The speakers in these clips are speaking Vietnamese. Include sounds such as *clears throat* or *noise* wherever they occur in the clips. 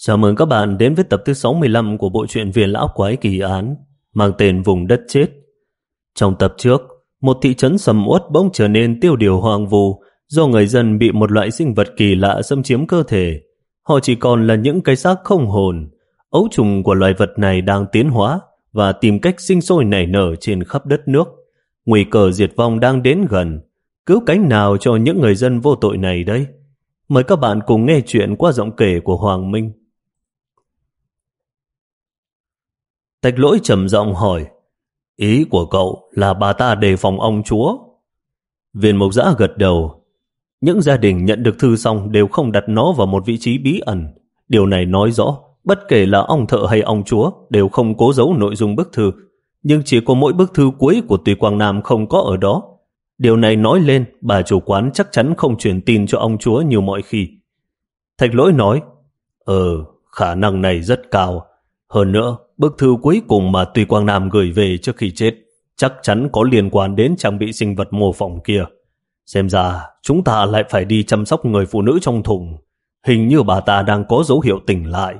Chào mừng các bạn đến với tập thứ 65 của bộ truyện Viên Lão Quái Kỳ Án mang tên Vùng Đất Chết. Trong tập trước, một thị trấn sầm uất bỗng trở nên tiêu điều hoang vu do người dân bị một loại sinh vật kỳ lạ xâm chiếm cơ thể. Họ chỉ còn là những cái xác không hồn. Ấu trùng của loài vật này đang tiến hóa và tìm cách sinh sôi nảy nở trên khắp đất nước. Nguy cơ diệt vong đang đến gần. Cứu cánh nào cho những người dân vô tội này đây? Mời các bạn cùng nghe chuyện qua giọng kể của Hoàng Minh. Tạch lỗi trầm giọng hỏi, ý của cậu là bà ta đề phòng ông chúa. Viên mộc giã gật đầu. Những gia đình nhận được thư xong đều không đặt nó vào một vị trí bí ẩn. Điều này nói rõ, bất kể là ông thợ hay ông chúa đều không cố giấu nội dung bức thư. Nhưng chỉ có mỗi bức thư cuối của Tùy Quang Nam không có ở đó. Điều này nói lên bà chủ quán chắc chắn không truyền tin cho ông chúa như mọi khi. Thạch lỗi nói, Ờ, khả năng này rất cao. Hơn nữa, bức thư cuối cùng mà Tùy Quang Nam gửi về trước khi chết chắc chắn có liên quan đến trang bị sinh vật mô phỏng kia. Xem ra, chúng ta lại phải đi chăm sóc người phụ nữ trong thùng. Hình như bà ta đang có dấu hiệu tỉnh lại.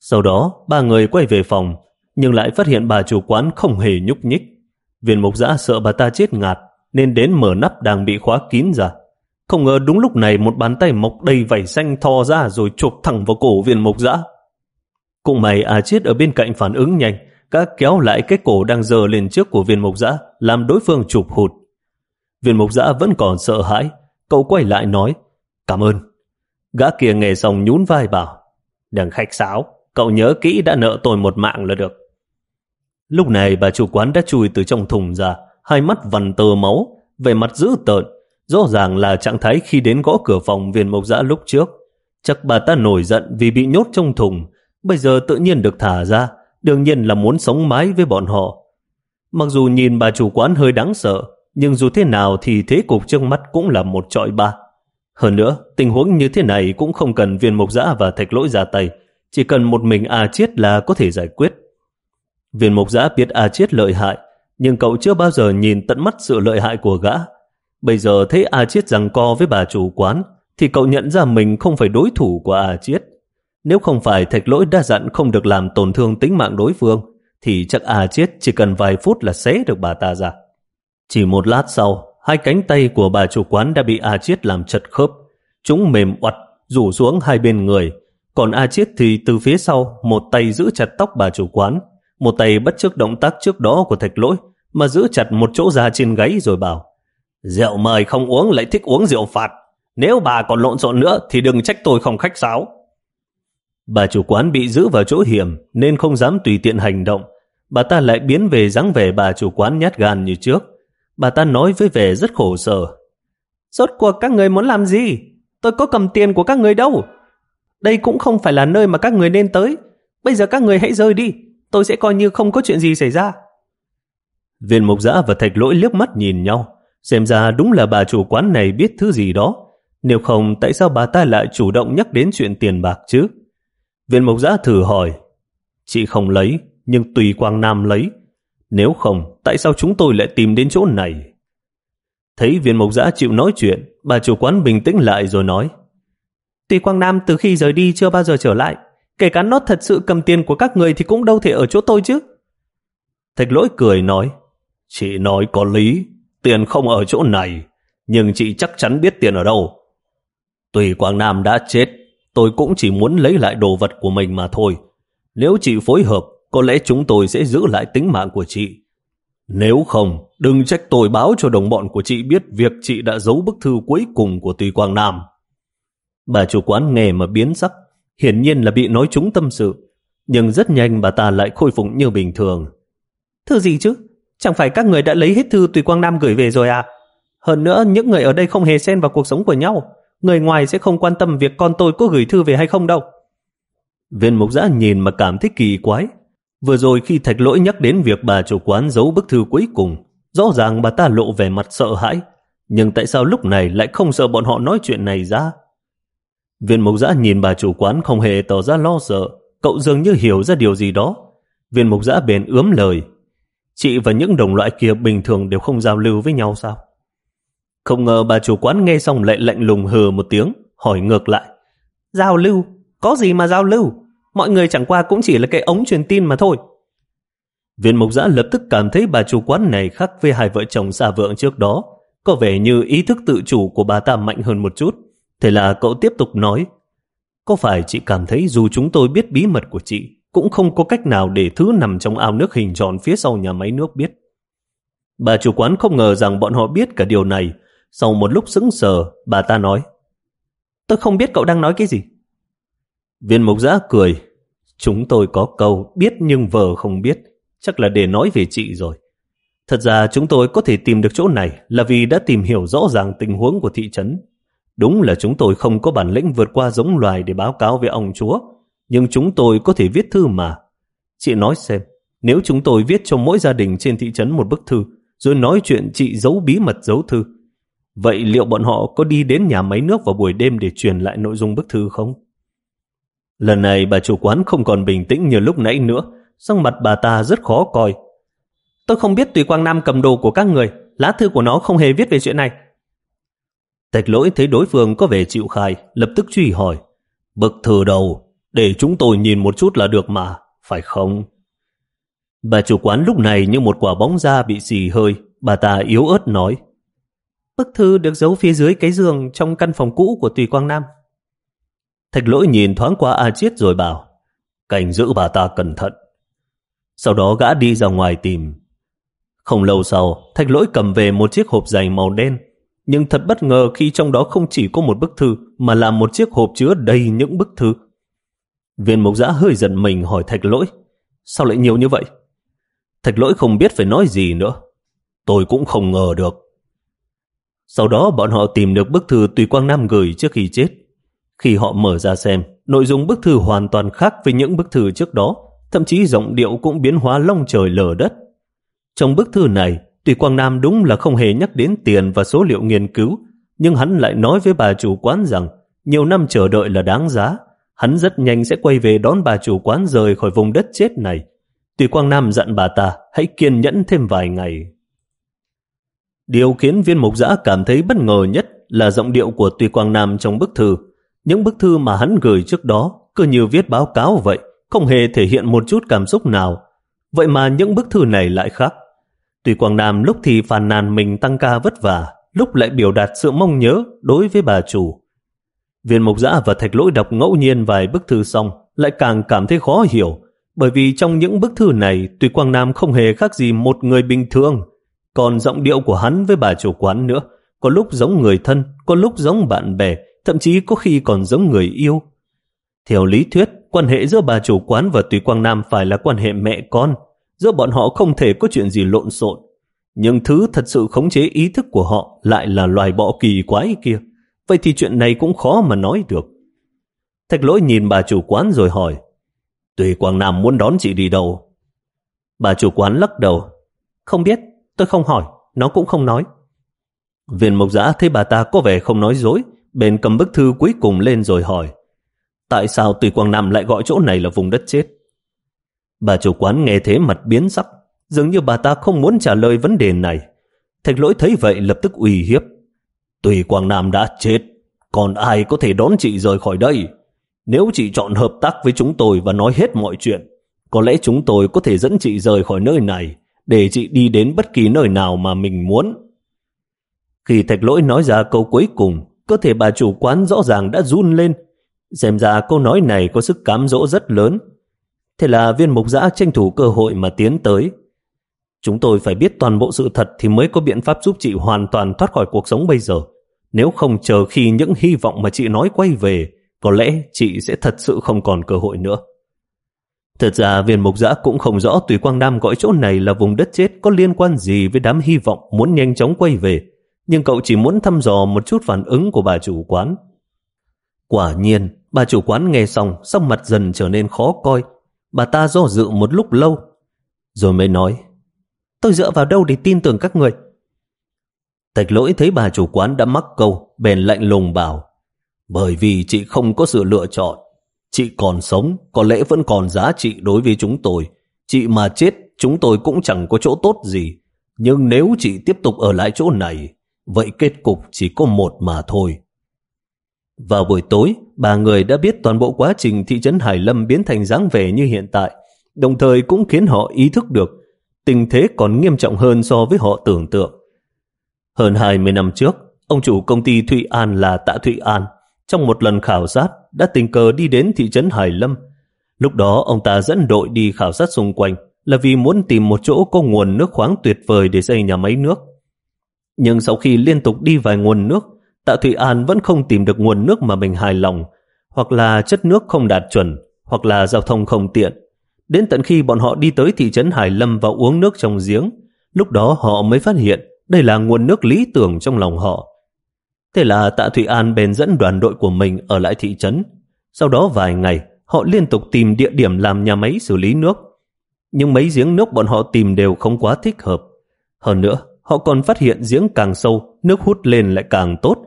Sau đó, ba người quay về phòng, nhưng lại phát hiện bà chủ quán không hề nhúc nhích. Viên mục giã sợ bà ta chết ngạt, nên đến mở nắp đang bị khóa kín ra. Không ngờ đúng lúc này một bàn tay mọc đầy vảy xanh thò ra rồi chụp thẳng vào cổ viên Mộc Dã. Cũng mày à chết ở bên cạnh phản ứng nhanh, các kéo lại cái cổ đang dờ lên trước của viên Mộc Dã làm đối phương chụp hụt. Viên Mộc Dã vẫn còn sợ hãi, cậu quay lại nói, cảm ơn. Gã kia nghe xong nhún vai bảo, đừng khách sáo, cậu nhớ kỹ đã nợ tôi một mạng là được. Lúc này bà chủ quán đã chui từ trong thùng ra, hai mắt vằn tơ máu, về mặt dữ tợn, rõ ràng là trạng thái khi đến gõ cửa phòng viên mộc Dã lúc trước. Chắc bà ta nổi giận vì bị nhốt trong thùng, bây giờ tự nhiên được thả ra, đương nhiên là muốn sống mái với bọn họ. Mặc dù nhìn bà chủ quán hơi đáng sợ, nhưng dù thế nào thì thế cục trước mắt cũng là một trọi ba. Hơn nữa, tình huống như thế này cũng không cần viên mộc Dã và thạch lỗi ra tay, chỉ cần một mình A Chiết là có thể giải quyết. Viên mộc Dã biết A Chiết lợi hại, nhưng cậu chưa bao giờ nhìn tận mắt sự lợi hại của gã. Bây giờ thấy A Chiết rằng co với bà chủ quán, thì cậu nhận ra mình không phải đối thủ của A Chiết. Nếu không phải thạch lỗi đa dặn không được làm tổn thương tính mạng đối phương, thì chắc A Chiết chỉ cần vài phút là xé được bà ta ra. Chỉ một lát sau, hai cánh tay của bà chủ quán đã bị A Chiết làm chật khớp. Chúng mềm oặt, rủ xuống hai bên người. Còn A Chiết thì từ phía sau, một tay giữ chặt tóc bà chủ quán, một tay bất trước động tác trước đó của thạch lỗi, mà giữ chặt một chỗ da trên gáy rồi bảo Rượu mời không uống lại thích uống rượu phạt. Nếu bà còn lộn xộn nữa thì đừng trách tôi không khách sáo. Bà chủ quán bị giữ vào chỗ hiểm nên không dám tùy tiện hành động. Bà ta lại biến về dáng vẻ bà chủ quán nhát gan như trước. Bà ta nói với vẻ rất khổ sở. Rốt cuộc các người muốn làm gì? Tôi có cầm tiền của các người đâu. Đây cũng không phải là nơi mà các người nên tới. Bây giờ các người hãy rời đi. Tôi sẽ coi như không có chuyện gì xảy ra. Viên mục giã và thạch lỗi liếc mắt nhìn nhau. Xem ra đúng là bà chủ quán này biết thứ gì đó. Nếu không, tại sao bà ta lại chủ động nhắc đến chuyện tiền bạc chứ? Viên mộc giã thử hỏi, chị không lấy, nhưng tùy Quang Nam lấy. Nếu không, tại sao chúng tôi lại tìm đến chỗ này? Thấy viên mộc giã chịu nói chuyện, bà chủ quán bình tĩnh lại rồi nói, Tùy Quang Nam từ khi rời đi chưa bao giờ trở lại, kể cả nó thật sự cầm tiền của các người thì cũng đâu thể ở chỗ tôi chứ. Thạch lỗi cười nói, chị nói có lý, tiền không ở chỗ này, nhưng chị chắc chắn biết tiền ở đâu. Tùy Quang Nam đã chết, tôi cũng chỉ muốn lấy lại đồ vật của mình mà thôi. Nếu chị phối hợp, có lẽ chúng tôi sẽ giữ lại tính mạng của chị. Nếu không, đừng trách tôi báo cho đồng bọn của chị biết việc chị đã giấu bức thư cuối cùng của Tùy Quang Nam. Bà chủ quán nghe mà biến sắc, hiển nhiên là bị nói trúng tâm sự. Nhưng rất nhanh bà ta lại khôi phục như bình thường. Thư gì chứ? Chẳng phải các người đã lấy hết thư Tùy Quang Nam gửi về rồi à? Hơn nữa, những người ở đây không hề xen vào cuộc sống của nhau. Người ngoài sẽ không quan tâm việc con tôi có gửi thư về hay không đâu. Viên mục giã nhìn mà cảm thấy kỳ quái. Vừa rồi khi thạch lỗi nhắc đến việc bà chủ quán giấu bức thư cuối cùng, rõ ràng bà ta lộ vẻ mặt sợ hãi. Nhưng tại sao lúc này lại không sợ bọn họ nói chuyện này ra? Viên mục giã nhìn bà chủ quán không hề tỏ ra lo sợ. Cậu dường như hiểu ra điều gì đó. Viên mục giã bền ướm lời. Chị và những đồng loại kia bình thường đều không giao lưu với nhau sao? Không ngờ bà chủ quán nghe xong lại lạnh lùng hừ một tiếng, hỏi ngược lại. Giao lưu? Có gì mà giao lưu? Mọi người chẳng qua cũng chỉ là cái ống truyền tin mà thôi. Viên mục giã lập tức cảm thấy bà chủ quán này khác với hai vợ chồng xa vượng trước đó. Có vẻ như ý thức tự chủ của bà ta mạnh hơn một chút. Thế là cậu tiếp tục nói. Có phải chị cảm thấy dù chúng tôi biết bí mật của chị, cũng không có cách nào để thứ nằm trong ao nước hình tròn phía sau nhà máy nước biết. Bà chủ quán không ngờ rằng bọn họ biết cả điều này. Sau một lúc sững sờ, bà ta nói. Tôi không biết cậu đang nói cái gì. Viên mục giã cười. Chúng tôi có câu biết nhưng vờ không biết. Chắc là để nói về chị rồi. Thật ra chúng tôi có thể tìm được chỗ này là vì đã tìm hiểu rõ ràng tình huống của thị trấn. Đúng là chúng tôi không có bản lĩnh vượt qua giống loài để báo cáo với ông chúa, nhưng chúng tôi có thể viết thư mà. Chị nói xem, nếu chúng tôi viết cho mỗi gia đình trên thị trấn một bức thư, rồi nói chuyện chị giấu bí mật giấu thư, vậy liệu bọn họ có đi đến nhà máy nước vào buổi đêm để truyền lại nội dung bức thư không? Lần này bà chủ quán không còn bình tĩnh như lúc nãy nữa, sắc mặt bà ta rất khó coi. Tôi không biết Tùy Quang Nam cầm đồ của các người, lá thư của nó không hề viết về chuyện này. Thạch lỗi thấy đối phương có vẻ chịu khai, lập tức truy hỏi. bậc thừa đầu, để chúng tôi nhìn một chút là được mà, phải không? Bà chủ quán lúc này như một quả bóng da bị xì hơi, bà ta yếu ớt nói. Bức thư được giấu phía dưới cái giường trong căn phòng cũ của Tùy Quang Nam. Thạch lỗi nhìn thoáng qua A Chiết rồi bảo, cảnh giữ bà ta cẩn thận. Sau đó gã đi ra ngoài tìm. Không lâu sau, thạch lỗi cầm về một chiếc hộp giày màu đen, nhưng thật bất ngờ khi trong đó không chỉ có một bức thư mà là một chiếc hộp chứa đầy những bức thư. Viên Mục giã hơi giận mình hỏi thạch lỗi, sao lại nhiều như vậy? Thạch lỗi không biết phải nói gì nữa. Tôi cũng không ngờ được. Sau đó bọn họ tìm được bức thư Tùy Quang Nam gửi trước khi chết. Khi họ mở ra xem, nội dung bức thư hoàn toàn khác với những bức thư trước đó, thậm chí giọng điệu cũng biến hóa long trời lở đất. Trong bức thư này, Tùy Quang Nam đúng là không hề nhắc đến tiền và số liệu nghiên cứu, nhưng hắn lại nói với bà chủ quán rằng nhiều năm chờ đợi là đáng giá. Hắn rất nhanh sẽ quay về đón bà chủ quán rời khỏi vùng đất chết này. Tùy Quang Nam dặn bà ta hãy kiên nhẫn thêm vài ngày. Điều khiến viên mục giã cảm thấy bất ngờ nhất là giọng điệu của Tùy Quang Nam trong bức thư. Những bức thư mà hắn gửi trước đó cứ như viết báo cáo vậy, không hề thể hiện một chút cảm xúc nào. Vậy mà những bức thư này lại khác. Tùy Quang Nam lúc thì phàn nàn mình tăng ca vất vả, lúc lại biểu đạt sự mong nhớ đối với bà chủ. Viên mục giã và thạch lỗi đọc ngẫu nhiên vài bức thư xong, lại càng cảm thấy khó hiểu, bởi vì trong những bức thư này, Tùy Quang Nam không hề khác gì một người bình thường, còn giọng điệu của hắn với bà chủ quán nữa, có lúc giống người thân, có lúc giống bạn bè, thậm chí có khi còn giống người yêu. Theo lý thuyết, quan hệ giữa bà chủ quán và Tùy Quang Nam phải là quan hệ mẹ con, giữa bọn họ không thể có chuyện gì lộn xộn. Nhưng thứ thật sự khống chế ý thức của họ lại là loài bọ kỳ quái kia. Vậy thì chuyện này cũng khó mà nói được. Thạch lỗi nhìn bà chủ quán rồi hỏi, Tùy Quang Nam muốn đón chị đi đâu? Bà chủ quán lắc đầu, không biết, tôi không hỏi, nó cũng không nói. Viên mộc giã thấy bà ta có vẻ không nói dối, bèn cầm bức thư cuối cùng lên rồi hỏi, tại sao Tùy Quang Nam lại gọi chỗ này là vùng đất chết? Bà chủ quán nghe thế mặt biến sắc, dường như bà ta không muốn trả lời vấn đề này. Thạch lỗi thấy vậy lập tức uy hiếp. Tùy Quang Nam đã chết, còn ai có thể đón chị rời khỏi đây? Nếu chị chọn hợp tác với chúng tôi và nói hết mọi chuyện, có lẽ chúng tôi có thể dẫn chị rời khỏi nơi này để chị đi đến bất kỳ nơi nào mà mình muốn. Khi thạch lỗi nói ra câu cuối cùng, cơ thể bà chủ quán rõ ràng đã run lên. Xem ra câu nói này có sức cám dỗ rất lớn. Thế là viên mục giã tranh thủ cơ hội mà tiến tới. Chúng tôi phải biết toàn bộ sự thật thì mới có biện pháp giúp chị hoàn toàn thoát khỏi cuộc sống bây giờ. Nếu không chờ khi những hy vọng mà chị nói quay về, có lẽ chị sẽ thật sự không còn cơ hội nữa. Thật ra viên mục giã cũng không rõ Tùy Quang Nam gọi chỗ này là vùng đất chết có liên quan gì với đám hy vọng muốn nhanh chóng quay về, nhưng cậu chỉ muốn thăm dò một chút phản ứng của bà chủ quán. Quả nhiên, bà chủ quán nghe xong, sắc mặt dần trở nên khó coi. Bà ta do dự một lúc lâu, rồi mới nói, tôi dựa vào đâu để tin tưởng các người? Thạch lỗi thấy bà chủ quán đã mắc câu, bèn lạnh lùng bảo, bởi vì chị không có sự lựa chọn. Chị còn sống, có lẽ vẫn còn giá trị đối với chúng tôi. Chị mà chết, chúng tôi cũng chẳng có chỗ tốt gì. Nhưng nếu chị tiếp tục ở lại chỗ này, vậy kết cục chỉ có một mà thôi. Vào buổi tối, ba người đã biết toàn bộ quá trình thị trấn Hải Lâm biến thành dáng vẻ như hiện tại, đồng thời cũng khiến họ ý thức được tình thế còn nghiêm trọng hơn so với họ tưởng tượng. Hơn 20 năm trước, ông chủ công ty Thụy An là Tạ Thụy An, trong một lần khảo sát đã tình cờ đi đến thị trấn Hải Lâm. Lúc đó ông ta dẫn đội đi khảo sát xung quanh là vì muốn tìm một chỗ có nguồn nước khoáng tuyệt vời để xây nhà máy nước. Nhưng sau khi liên tục đi vài nguồn nước, Tạ Thụy An vẫn không tìm được nguồn nước mà mình hài lòng, hoặc là chất nước không đạt chuẩn, hoặc là giao thông không tiện. Đến tận khi bọn họ đi tới thị trấn Hải Lâm và uống nước trong giếng, lúc đó họ mới phát hiện đây là nguồn nước lý tưởng trong lòng họ. Thế là Tạ Thụy An bèn dẫn đoàn đội của mình ở lại thị trấn. Sau đó vài ngày, họ liên tục tìm địa điểm làm nhà máy xử lý nước. Nhưng mấy giếng nước bọn họ tìm đều không quá thích hợp. Hơn nữa, họ còn phát hiện giếng càng sâu, nước hút lên lại càng tốt.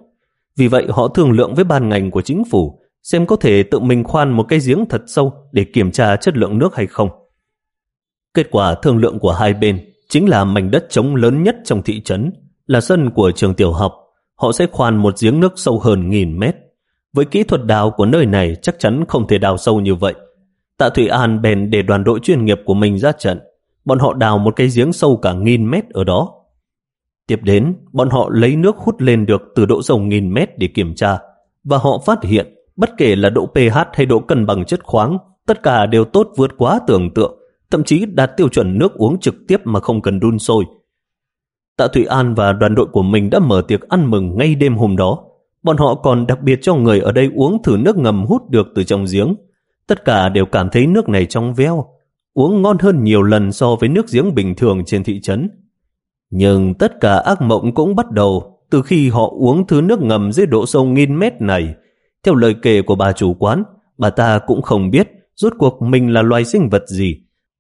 Vì vậy họ thương lượng với ban ngành của chính phủ xem có thể tự mình khoan một cái giếng thật sâu để kiểm tra chất lượng nước hay không. Kết quả thương lượng của hai bên chính là mảnh đất trống lớn nhất trong thị trấn, là sân của trường tiểu học. Họ sẽ khoan một giếng nước sâu hơn nghìn mét. Với kỹ thuật đào của nơi này chắc chắn không thể đào sâu như vậy. Tạ Thủy An bèn để đoàn đội chuyên nghiệp của mình ra trận. Bọn họ đào một cái giếng sâu cả nghìn mét ở đó. Tiếp đến, bọn họ lấy nước hút lên được từ độ sâu nghìn mét để kiểm tra. Và họ phát hiện, bất kể là độ pH hay độ cân bằng chất khoáng, tất cả đều tốt vượt quá tưởng tượng thậm chí đạt tiêu chuẩn nước uống trực tiếp mà không cần đun sôi. Tạ Thụy An và đoàn đội của mình đã mở tiệc ăn mừng ngay đêm hôm đó. Bọn họ còn đặc biệt cho người ở đây uống thử nước ngầm hút được từ trong giếng. Tất cả đều cảm thấy nước này trong veo, uống ngon hơn nhiều lần so với nước giếng bình thường trên thị trấn. Nhưng tất cả ác mộng cũng bắt đầu từ khi họ uống thứ nước ngầm dưới độ sâu nghìn mét này. Theo lời kể của bà chủ quán, bà ta cũng không biết rốt cuộc mình là loài sinh vật gì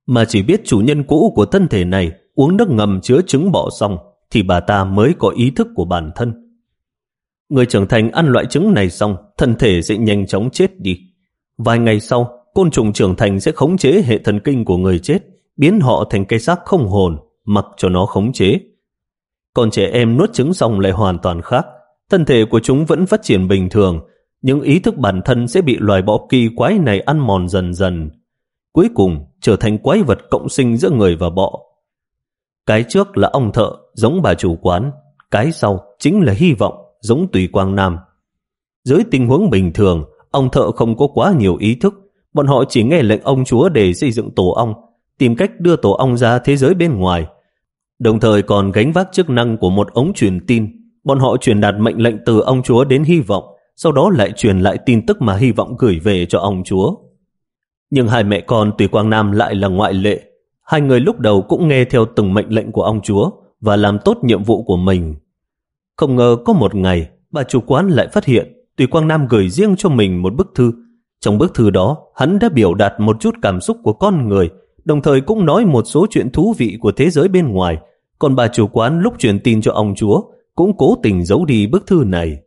mà chỉ biết chủ nhân cũ của thân thể này uống nước ngầm chứa trứng bọ xong thì bà ta mới có ý thức của bản thân. Người trưởng thành ăn loại trứng này xong, thân thể sẽ nhanh chóng chết đi. Vài ngày sau, côn trùng trưởng thành sẽ khống chế hệ thần kinh của người chết, biến họ thành cây xác không hồn, mặc cho nó khống chế. Còn trẻ em nuốt trứng xong lại hoàn toàn khác. Thân thể của chúng vẫn phát triển bình thường, nhưng ý thức bản thân sẽ bị loài bọ kỳ quái này ăn mòn dần dần, cuối cùng trở thành quái vật cộng sinh giữa người và bọ. Cái trước là ông thợ giống bà chủ quán, cái sau chính là hy vọng giống Tùy Quang Nam. Dưới tình huống bình thường, ông thợ không có quá nhiều ý thức, bọn họ chỉ nghe lệnh ông chúa để xây dựng tổ ong, tìm cách đưa tổ ong ra thế giới bên ngoài. Đồng thời còn gánh vác chức năng của một ống truyền tin, bọn họ truyền đạt mệnh lệnh từ ông chúa đến hy vọng, sau đó lại truyền lại tin tức mà hy vọng gửi về cho ông chúa. Nhưng hai mẹ con Tùy Quang Nam lại là ngoại lệ. Hai người lúc đầu cũng nghe theo từng mệnh lệnh của ông chúa và làm tốt nhiệm vụ của mình. Không ngờ có một ngày, bà chủ quán lại phát hiện Tùy Quang Nam gửi riêng cho mình một bức thư. Trong bức thư đó, hắn đã biểu đạt một chút cảm xúc của con người, đồng thời cũng nói một số chuyện thú vị của thế giới bên ngoài. Còn bà chủ quán lúc truyền tin cho ông chúa cũng cố tình giấu đi bức thư này.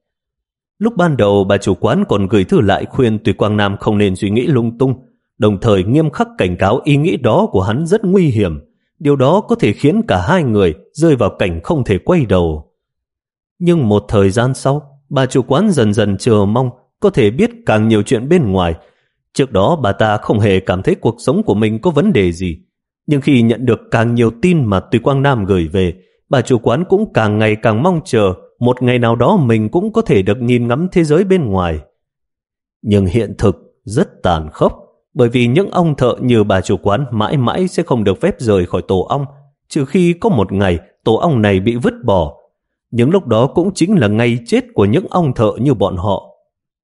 Lúc ban đầu bà chủ quán còn gửi thư lại khuyên Tùy Quang Nam không nên suy nghĩ lung tung, đồng thời nghiêm khắc cảnh cáo ý nghĩ đó của hắn rất nguy hiểm. Điều đó có thể khiến cả hai người rơi vào cảnh không thể quay đầu. Nhưng một thời gian sau, bà chủ quán dần dần chờ mong có thể biết càng nhiều chuyện bên ngoài. Trước đó bà ta không hề cảm thấy cuộc sống của mình có vấn đề gì. Nhưng khi nhận được càng nhiều tin mà Tùy Quang Nam gửi về, bà chủ quán cũng càng ngày càng mong chờ một ngày nào đó mình cũng có thể được nhìn ngắm thế giới bên ngoài. Nhưng hiện thực rất tàn khốc bởi vì những ông thợ như bà chủ quán mãi mãi sẽ không được phép rời khỏi tổ ong, trừ khi có một ngày tổ ong này bị vứt bỏ. Những lúc đó cũng chính là ngày chết của những ông thợ như bọn họ.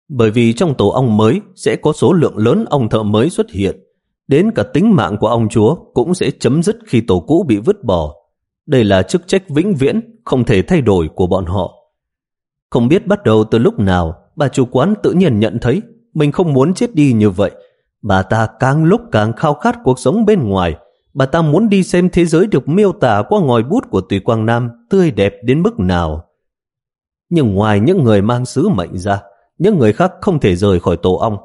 Bởi vì trong tổ ong mới sẽ có số lượng lớn ong thợ mới xuất hiện, đến cả tính mạng của ông chúa cũng sẽ chấm dứt khi tổ cũ bị vứt bỏ. Đây là chức trách vĩnh viễn, không thể thay đổi của bọn họ. Không biết bắt đầu từ lúc nào, bà chủ quán tự nhiên nhận thấy mình không muốn chết đi như vậy, Bà ta càng lúc càng khao khát cuộc sống bên ngoài. Bà ta muốn đi xem thế giới được miêu tả qua ngòi bút của Tùy Quang Nam tươi đẹp đến mức nào. Nhưng ngoài những người mang sứ mệnh ra, những người khác không thể rời khỏi tổ ong.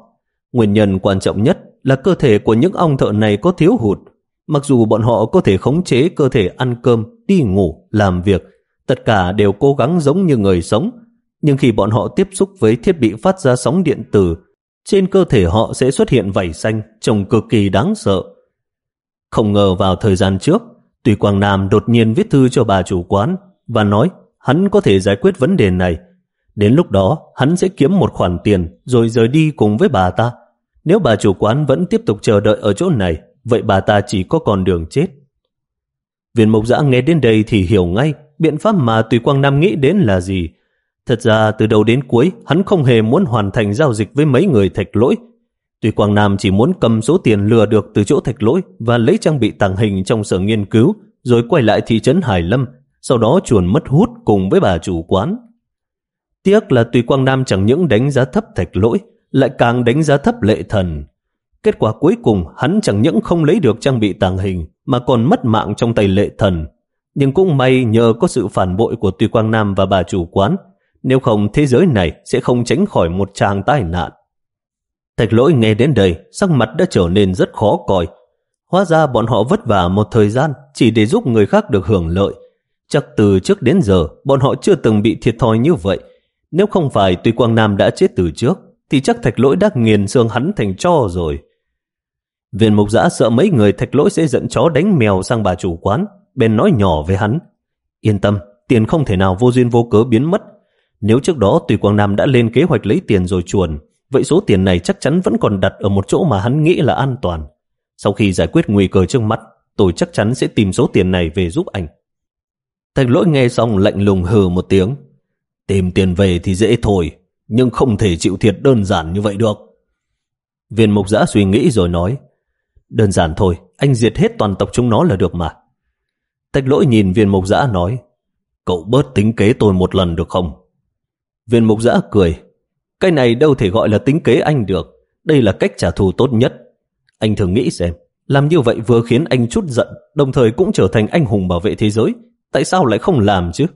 Nguyên nhân quan trọng nhất là cơ thể của những ong thợ này có thiếu hụt. Mặc dù bọn họ có thể khống chế cơ thể ăn cơm, đi ngủ, làm việc, Tất cả đều cố gắng giống như người sống, nhưng khi bọn họ tiếp xúc với thiết bị phát ra sóng điện tử, trên cơ thể họ sẽ xuất hiện vảy xanh trông cực kỳ đáng sợ. Không ngờ vào thời gian trước, Tùy Quang Nam đột nhiên viết thư cho bà chủ quán và nói hắn có thể giải quyết vấn đề này. Đến lúc đó, hắn sẽ kiếm một khoản tiền rồi rời đi cùng với bà ta. Nếu bà chủ quán vẫn tiếp tục chờ đợi ở chỗ này, vậy bà ta chỉ có con đường chết. Viên mộc giã nghe đến đây thì hiểu ngay biện pháp mà Tùy Quang Nam nghĩ đến là gì. Thật ra từ đầu đến cuối hắn không hề muốn hoàn thành giao dịch với mấy người thạch lỗi. Tùy Quang Nam chỉ muốn cầm số tiền lừa được từ chỗ thạch lỗi và lấy trang bị tàng hình trong sở nghiên cứu rồi quay lại thị trấn Hải Lâm, sau đó chuồn mất hút cùng với bà chủ quán. Tiếc là Tùy Quang Nam chẳng những đánh giá thấp thạch lỗi, lại càng đánh giá thấp lệ thần. Kết quả cuối cùng hắn chẳng những không lấy được trang bị tàng hình mà còn mất mạng trong tay lệ thần. Nhưng cũng may nhờ có sự phản bội của Tùy Quang Nam và bà chủ quán, nếu không thế giới này sẽ không tránh khỏi một tràng tai nạn. Thạch lỗi nghe đến đây, sắc mặt đã trở nên rất khó coi. Hóa ra bọn họ vất vả một thời gian chỉ để giúp người khác được hưởng lợi. Chắc từ trước đến giờ, bọn họ chưa từng bị thiệt thòi như vậy. Nếu không phải Tùy Quang Nam đã chết từ trước, thì chắc thạch lỗi đã nghiền xương hắn thành cho rồi. Viện mục giã sợ mấy người thạch lỗi sẽ dẫn chó đánh mèo sang bà chủ quán, bên nói nhỏ với hắn. Yên tâm, tiền không thể nào vô duyên vô cớ biến mất. Nếu trước đó Tùy Quang Nam đã lên kế hoạch lấy tiền rồi chuồn, vậy số tiền này chắc chắn vẫn còn đặt ở một chỗ mà hắn nghĩ là an toàn. Sau khi giải quyết nguy cơ trước mắt, tôi chắc chắn sẽ tìm số tiền này về giúp anh. Thạch lỗi nghe xong lạnh lùng hừ một tiếng. Tìm tiền về thì dễ thôi, nhưng không thể chịu thiệt đơn giản như vậy được. Viên mục giã suy nghĩ rồi nói, đơn giản thôi, anh diệt hết toàn tộc chúng nó là được mà. tách lỗi nhìn viên mục giã nói, cậu bớt tính kế tôi một lần được không? Viên mục giã cười, cái này đâu thể gọi là tính kế anh được, đây là cách trả thù tốt nhất. Anh thường nghĩ xem, làm như vậy vừa khiến anh chút giận, đồng thời cũng trở thành anh hùng bảo vệ thế giới. Tại sao lại không làm chứ?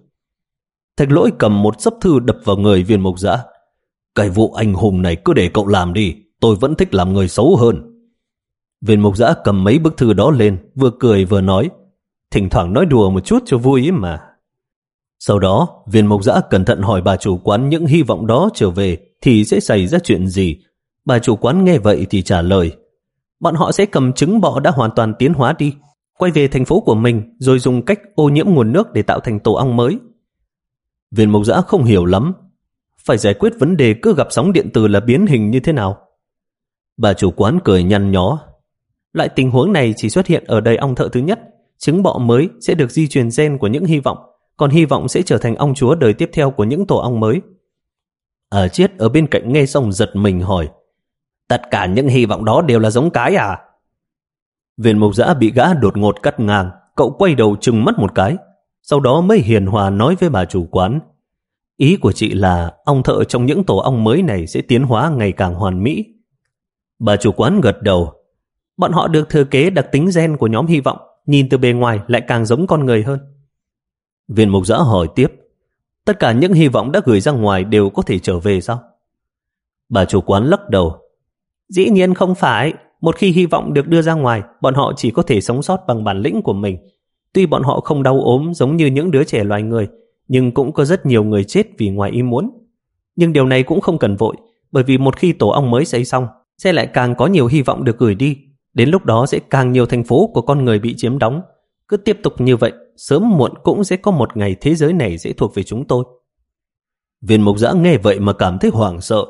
Thạch lỗi cầm một sấp thư đập vào người viên mộc dã. Cái vụ anh hùng này cứ để cậu làm đi, tôi vẫn thích làm người xấu hơn. Viên mộc dã cầm mấy bức thư đó lên, vừa cười vừa nói. Thỉnh thoảng nói đùa một chút cho vui ý mà. Sau đó, viên mộc dã cẩn thận hỏi bà chủ quán những hy vọng đó trở về thì sẽ xảy ra chuyện gì. Bà chủ quán nghe vậy thì trả lời bọn họ sẽ cầm trứng bọ đã hoàn toàn tiến hóa đi, quay về thành phố của mình rồi dùng cách ô nhiễm nguồn nước để tạo thành tổ ong mới. Viên mộc giã không hiểu lắm, phải giải quyết vấn đề cứ gặp sóng điện từ là biến hình như thế nào. Bà chủ quán cười nhăn nhó. Loại tình huống này chỉ xuất hiện ở đời ong thợ thứ nhất, trứng bọ mới sẽ được di truyền gen của những hy vọng, còn hy vọng sẽ trở thành ong chúa đời tiếp theo của những tổ ong mới. Ờ, ở chiết ở bên cạnh nghe xong giật mình hỏi, Tất cả những hy vọng đó đều là giống cái à? Viên mục giã bị gã đột ngột cắt ngang, cậu quay đầu trừng mắt một cái, sau đó mới hiền hòa nói với bà chủ quán. Ý của chị là ong thợ trong những tổ ong mới này sẽ tiến hóa ngày càng hoàn mỹ. Bà chủ quán gật đầu. Bọn họ được thừa kế đặc tính gen của nhóm hy vọng, nhìn từ bề ngoài lại càng giống con người hơn. Viên mục giã hỏi tiếp, tất cả những hy vọng đã gửi ra ngoài đều có thể trở về sao? Bà chủ quán lắc đầu, Dĩ nhiên không phải, một khi hy vọng được đưa ra ngoài, bọn họ chỉ có thể sống sót bằng bản lĩnh của mình. Tuy bọn họ không đau ốm giống như những đứa trẻ loài người, nhưng cũng có rất nhiều người chết vì ngoài ý muốn. Nhưng điều này cũng không cần vội, bởi vì một khi tổ ong mới xây xong, sẽ lại càng có nhiều hy vọng được gửi đi. Đến lúc đó sẽ càng nhiều thành phố của con người bị chiếm đóng. Cứ tiếp tục như vậy, sớm muộn cũng sẽ có một ngày thế giới này sẽ thuộc về chúng tôi. Viên mục giã nghe vậy mà cảm thấy hoảng sợ,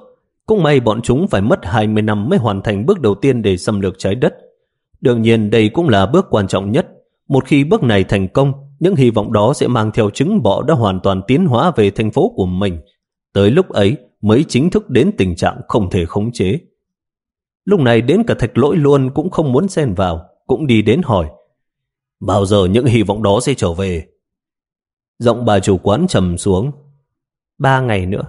cũng may bọn chúng phải mất 20 năm mới hoàn thành bước đầu tiên để xâm lược trái đất. Đương nhiên đây cũng là bước quan trọng nhất. Một khi bước này thành công, những hy vọng đó sẽ mang theo chứng bọ đã hoàn toàn tiến hóa về thành phố của mình. Tới lúc ấy mới chính thức đến tình trạng không thể khống chế. Lúc này đến cả thạch lỗi luôn cũng không muốn xen vào, cũng đi đến hỏi. Bao giờ những hy vọng đó sẽ trở về? Giọng bà chủ quán trầm xuống. Ba ngày nữa.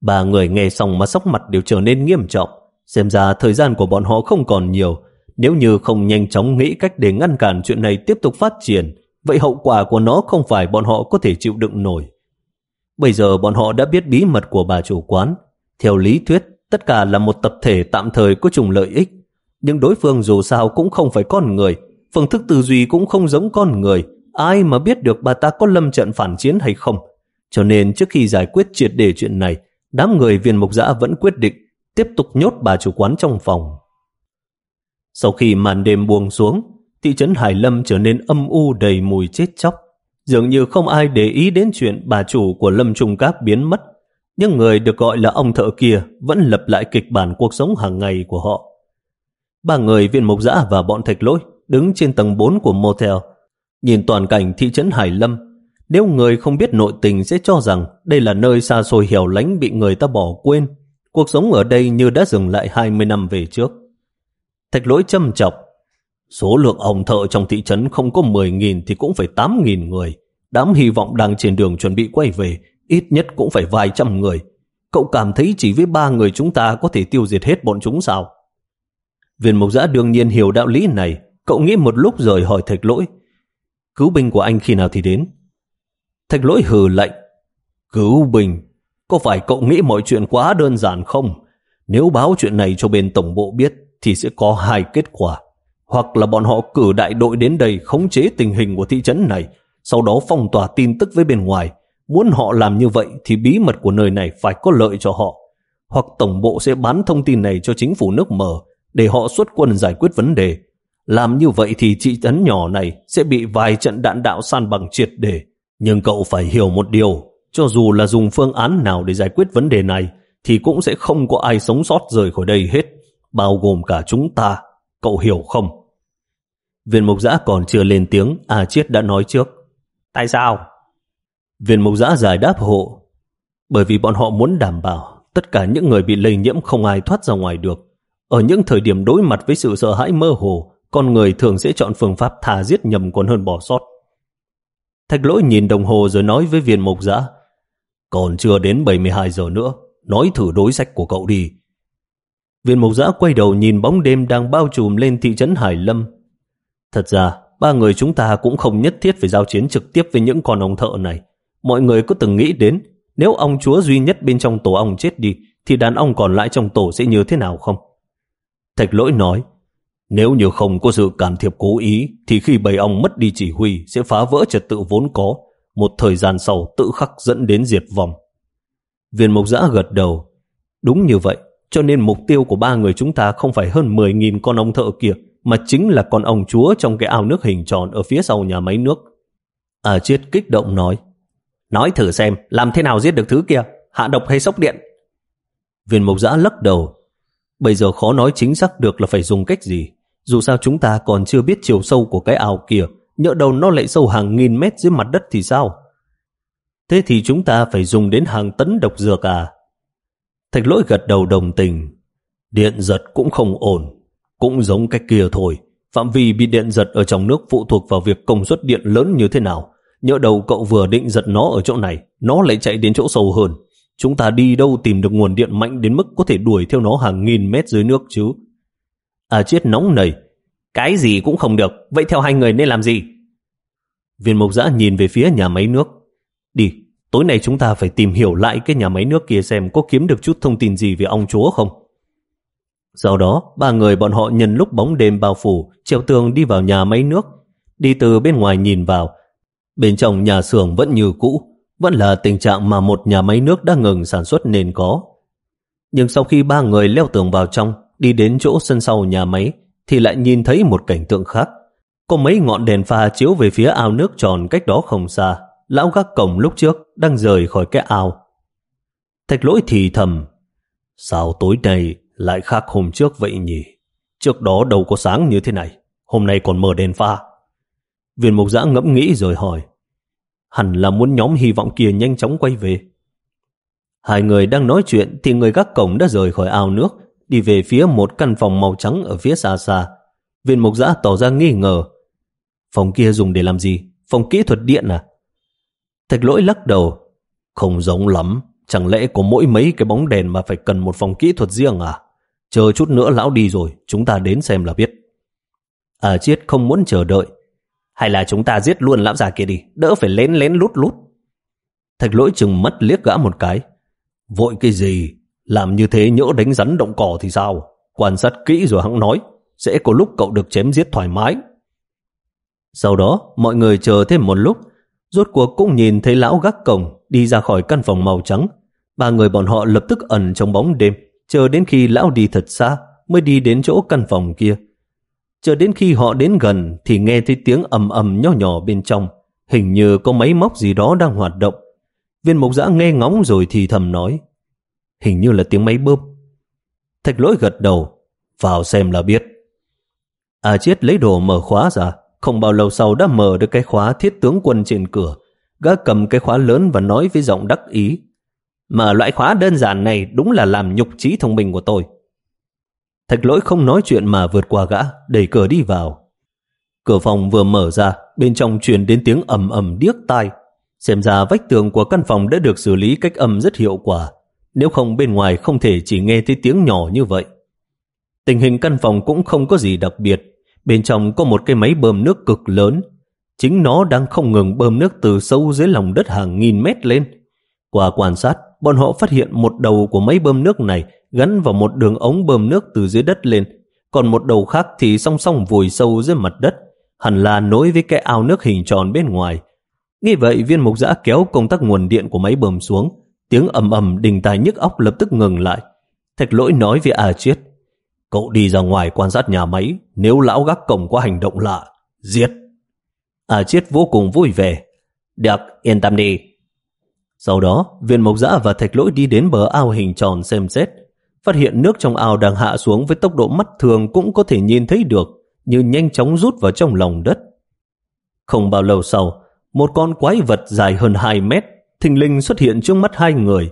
Ba người nghe xong mà sóc mặt đều trở nên nghiêm trọng. Xem ra thời gian của bọn họ không còn nhiều. Nếu như không nhanh chóng nghĩ cách để ngăn cản chuyện này tiếp tục phát triển, vậy hậu quả của nó không phải bọn họ có thể chịu đựng nổi. Bây giờ bọn họ đã biết bí mật của bà chủ quán. Theo lý thuyết, tất cả là một tập thể tạm thời có chung lợi ích. Nhưng đối phương dù sao cũng không phải con người, phương thức tư duy cũng không giống con người, ai mà biết được bà ta có lâm trận phản chiến hay không. Cho nên trước khi giải quyết triệt đề chuyện này, đám người viên mục giã vẫn quyết định tiếp tục nhốt bà chủ quán trong phòng. Sau khi màn đêm buông xuống, thị trấn Hải Lâm trở nên âm u đầy mùi chết chóc. Dường như không ai để ý đến chuyện bà chủ của Lâm Trung Cáp biến mất. Nhưng người được gọi là ông thợ kia vẫn lập lại kịch bản cuộc sống hàng ngày của họ. Ba người viên mục giã và bọn thạch lỗi đứng trên tầng 4 của motel, nhìn toàn cảnh thị trấn Hải Lâm. Nếu người không biết nội tình sẽ cho rằng đây là nơi xa xôi hẻo lánh bị người ta bỏ quên. Cuộc sống ở đây như đã dừng lại 20 năm về trước. Thạch lỗi châm chọc. Số lượng ông thợ trong thị trấn không có 10.000 thì cũng phải 8.000 người. Đám hy vọng đang trên đường chuẩn bị quay về, ít nhất cũng phải vài trăm người. Cậu cảm thấy chỉ với ba người chúng ta có thể tiêu diệt hết bọn chúng sao? Viên mộc giã đương nhiên hiểu đạo lý này. Cậu nghĩ một lúc rồi hỏi thạch lỗi. Cứu binh của anh khi nào thì đến? Thạch lỗi hừ lạnh. Cứu binh? Có phải cậu nghĩ mọi chuyện quá đơn giản không? Nếu báo chuyện này cho bên tổng bộ biết thì sẽ có hai kết quả. Hoặc là bọn họ cử đại đội đến đây khống chế tình hình của thị trấn này, sau đó phong tỏa tin tức với bên ngoài. Muốn họ làm như vậy thì bí mật của nơi này phải có lợi cho họ. Hoặc tổng bộ sẽ bán thông tin này cho chính phủ nước mở để họ xuất quân giải quyết vấn đề. Làm như vậy thì thị trấn nhỏ này sẽ bị vài trận đạn đạo san bằng triệt để. Nhưng cậu phải hiểu một điều, cho dù là dùng phương án nào để giải quyết vấn đề này, thì cũng sẽ không có ai sống sót rời khỏi đây hết, bao gồm cả chúng ta. Cậu hiểu không? Viên mục giã còn chưa lên tiếng, A Chiết đã nói trước. Tại sao? Viên mục giã giải đáp hộ. Bởi vì bọn họ muốn đảm bảo tất cả những người bị lây nhiễm không ai thoát ra ngoài được. Ở những thời điểm đối mặt với sự sợ hãi mơ hồ, con người thường sẽ chọn phương pháp thà giết nhầm còn hơn bỏ sót. Thạch lỗi nhìn đồng hồ rồi nói với viên mục giã. Còn chưa đến 72 giờ nữa, nói thử đối sách của cậu đi. Viên mục giã quay đầu nhìn bóng đêm đang bao trùm lên thị trấn Hải Lâm. Thật ra, ba người chúng ta cũng không nhất thiết phải giao chiến trực tiếp với những con ong thợ này. Mọi người có từng nghĩ đến, nếu ông chúa duy nhất bên trong tổ ong chết đi, thì đàn ong còn lại trong tổ sẽ như thế nào không? Thạch lỗi nói, nếu như không có sự can thiệp cố ý, thì khi bầy ong mất đi chỉ huy sẽ phá vỡ trật tự vốn có, một thời gian sau tự khắc dẫn đến diệt vong. Viên mộc giã gật đầu. Đúng như vậy, cho nên mục tiêu của ba người chúng ta không phải hơn 10.000 con ong thợ kia, mà chính là con ong chúa trong cái ao nước hình tròn ở phía sau nhà máy nước. À chết kích động nói, nói thử xem, làm thế nào giết được thứ kia, hạ độc hay sốc điện? Viên mộc giã lắc đầu, bây giờ khó nói chính xác được là phải dùng cách gì. Dù sao chúng ta còn chưa biết chiều sâu của cái ao kia, nhỡ đầu nó lại sâu hàng nghìn mét dưới mặt đất thì sao? Thế thì chúng ta phải dùng đến hàng tấn độc dược à? Thạch lỗi gật đầu đồng tình. Điện giật cũng không ổn. Cũng giống cách kia thôi. Phạm vi bị điện giật ở trong nước phụ thuộc vào việc công suất điện lớn như thế nào. Nhỡ đầu cậu vừa định giật nó ở chỗ này, nó lại chạy đến chỗ sâu hơn. Chúng ta đi đâu tìm được nguồn điện mạnh đến mức có thể đuổi theo nó hàng nghìn mét dưới nước chứ? À chết nóng nảy. Cái gì cũng không được, vậy theo hai người nên làm gì? Viên mộc giã nhìn về phía nhà máy nước. Đi, tối nay chúng ta phải tìm hiểu lại cái nhà máy nước kia xem có kiếm được chút thông tin gì về ông chúa không. Sau đó, ba người bọn họ nhân lúc bóng đêm bao phủ, treo tường đi vào nhà máy nước. Đi từ bên ngoài nhìn vào, bên trong nhà xưởng vẫn như cũ, vẫn là tình trạng mà một nhà máy nước đã ngừng sản xuất nên có. Nhưng sau khi ba người leo tường vào trong, đi đến chỗ sân sau nhà máy, thì lại nhìn thấy một cảnh tượng khác. Có mấy ngọn đèn pha chiếu về phía ao nước tròn cách đó không xa. Lão gác cổng lúc trước đang rời khỏi cái ao. Thạch lỗi thì thầm. Sao tối nay lại khác hôm trước vậy nhỉ? Trước đó đâu có sáng như thế này. Hôm nay còn mở đèn pha. Viên mục giã ngẫm nghĩ rồi hỏi. Hẳn là muốn nhóm hy vọng kia nhanh chóng quay về. Hai người đang nói chuyện thì người gác cổng đã rời khỏi ao nước, đi về phía một căn phòng màu trắng ở phía xa xa. Viên mục giã tỏ ra nghi ngờ. Phòng kia dùng để làm gì? Phòng kỹ thuật điện à? Thạch lỗi lắc đầu. Không giống lắm. Chẳng lẽ có mỗi mấy cái bóng đèn mà phải cần một phòng kỹ thuật riêng à? Chờ chút nữa lão đi rồi, chúng ta đến xem là biết. À chiết không muốn chờ đợi. Hay là chúng ta giết luôn lão già kia đi, đỡ phải lén lén lút lút. Thạch lỗi chừng mắt liếc gã một cái. Vội cái gì? Làm như thế nhỡ đánh rắn động cỏ thì sao? Quan sát kỹ rồi hãng nói, sẽ có lúc cậu được chém giết thoải mái. Sau đó, mọi người chờ thêm một lúc, rốt cuộc cũng nhìn thấy lão gác cổng đi ra khỏi căn phòng màu trắng. Ba người bọn họ lập tức ẩn trong bóng đêm, chờ đến khi lão đi thật xa mới đi đến chỗ căn phòng kia. Chờ đến khi họ đến gần thì nghe thấy tiếng ầm ầm nhỏ nhỏ bên trong, hình như có máy móc gì đó đang hoạt động. Viên mục giã nghe ngóng rồi thì thầm nói, hình như là tiếng máy bơm. Thạch lỗi gật đầu, vào xem là biết. À chết lấy đồ mở khóa ra, không bao lâu sau đã mở được cái khóa thiết tướng quân trên cửa. Gã cầm cái khóa lớn và nói với giọng đắc ý. mở loại khóa đơn giản này đúng là làm nhục trí thông minh của tôi. Thạch lỗi không nói chuyện mà vượt qua gã, đẩy cửa đi vào. Cửa phòng vừa mở ra, bên trong truyền đến tiếng ầm ầm điếc tai. Xem ra vách tường của căn phòng đã được xử lý cách âm rất hiệu quả. Nếu không bên ngoài không thể chỉ nghe thấy tiếng nhỏ như vậy. Tình hình căn phòng cũng không có gì đặc biệt. Bên trong có một cái máy bơm nước cực lớn. Chính nó đang không ngừng bơm nước từ sâu dưới lòng đất hàng nghìn mét lên. Qua quan sát, bọn họ phát hiện một đầu của máy bơm nước này gắn vào một đường ống bơm nước từ dưới đất lên, còn một đầu khác thì song song vùi sâu dưới mặt đất, hẳn là nối với cái ao nước hình tròn bên ngoài. Nghĩ vậy viên mục giã kéo công tắc nguồn điện của máy bơm xuống, tiếng ầm ầm đình tài nhức óc lập tức ngừng lại. Thạch lỗi nói với A Chiết, cậu đi ra ngoài quan sát nhà máy, nếu lão gác cổng có hành động lạ, giết. À Chiết vô cùng vui vẻ, được, yên tâm đi. Sau đó, viên mộc dã và thạch lỗi đi đến bờ ao hình tròn xem xét, phát hiện nước trong ao đang hạ xuống với tốc độ mắt thường cũng có thể nhìn thấy được, như nhanh chóng rút vào trong lòng đất. Không bao lâu sau, một con quái vật dài hơn 2 mét thình linh xuất hiện trước mắt hai người.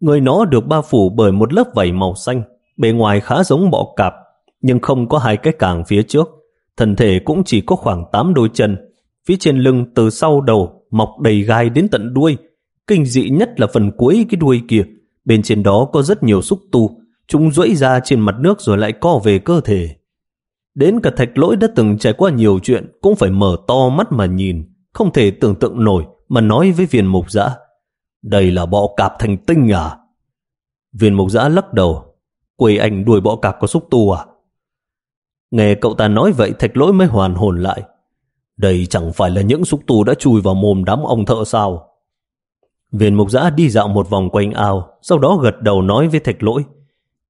Người nó được bao phủ bởi một lớp vảy màu xanh, bề ngoài khá giống bọ cạp, nhưng không có hai cái càng phía trước. Thân thể cũng chỉ có khoảng 8 đôi chân, phía trên lưng từ sau đầu mọc đầy gai đến tận đuôi. Kinh dị nhất là phần cuối cái đuôi kia, bên trên đó có rất nhiều xúc tu, chúng duỗi ra trên mặt nước rồi lại co về cơ thể. Đến cả thạch lỗi đã từng trải qua nhiều chuyện cũng phải mở to mắt mà nhìn, không thể tưởng tượng nổi mà nói với viên mục giã. Đây là bọ cạp thành tinh à? Viên mục giã lắc đầu quỷ anh đuổi bọ cạp có xúc tu à? Nghe cậu ta nói vậy thạch lỗi mới hoàn hồn lại. Đây chẳng phải là những xúc tu đã chui vào mồm đám ông thợ sao? Viên mục giã đi dạo một vòng quanh ao, sau đó gật đầu nói với thạch lỗi.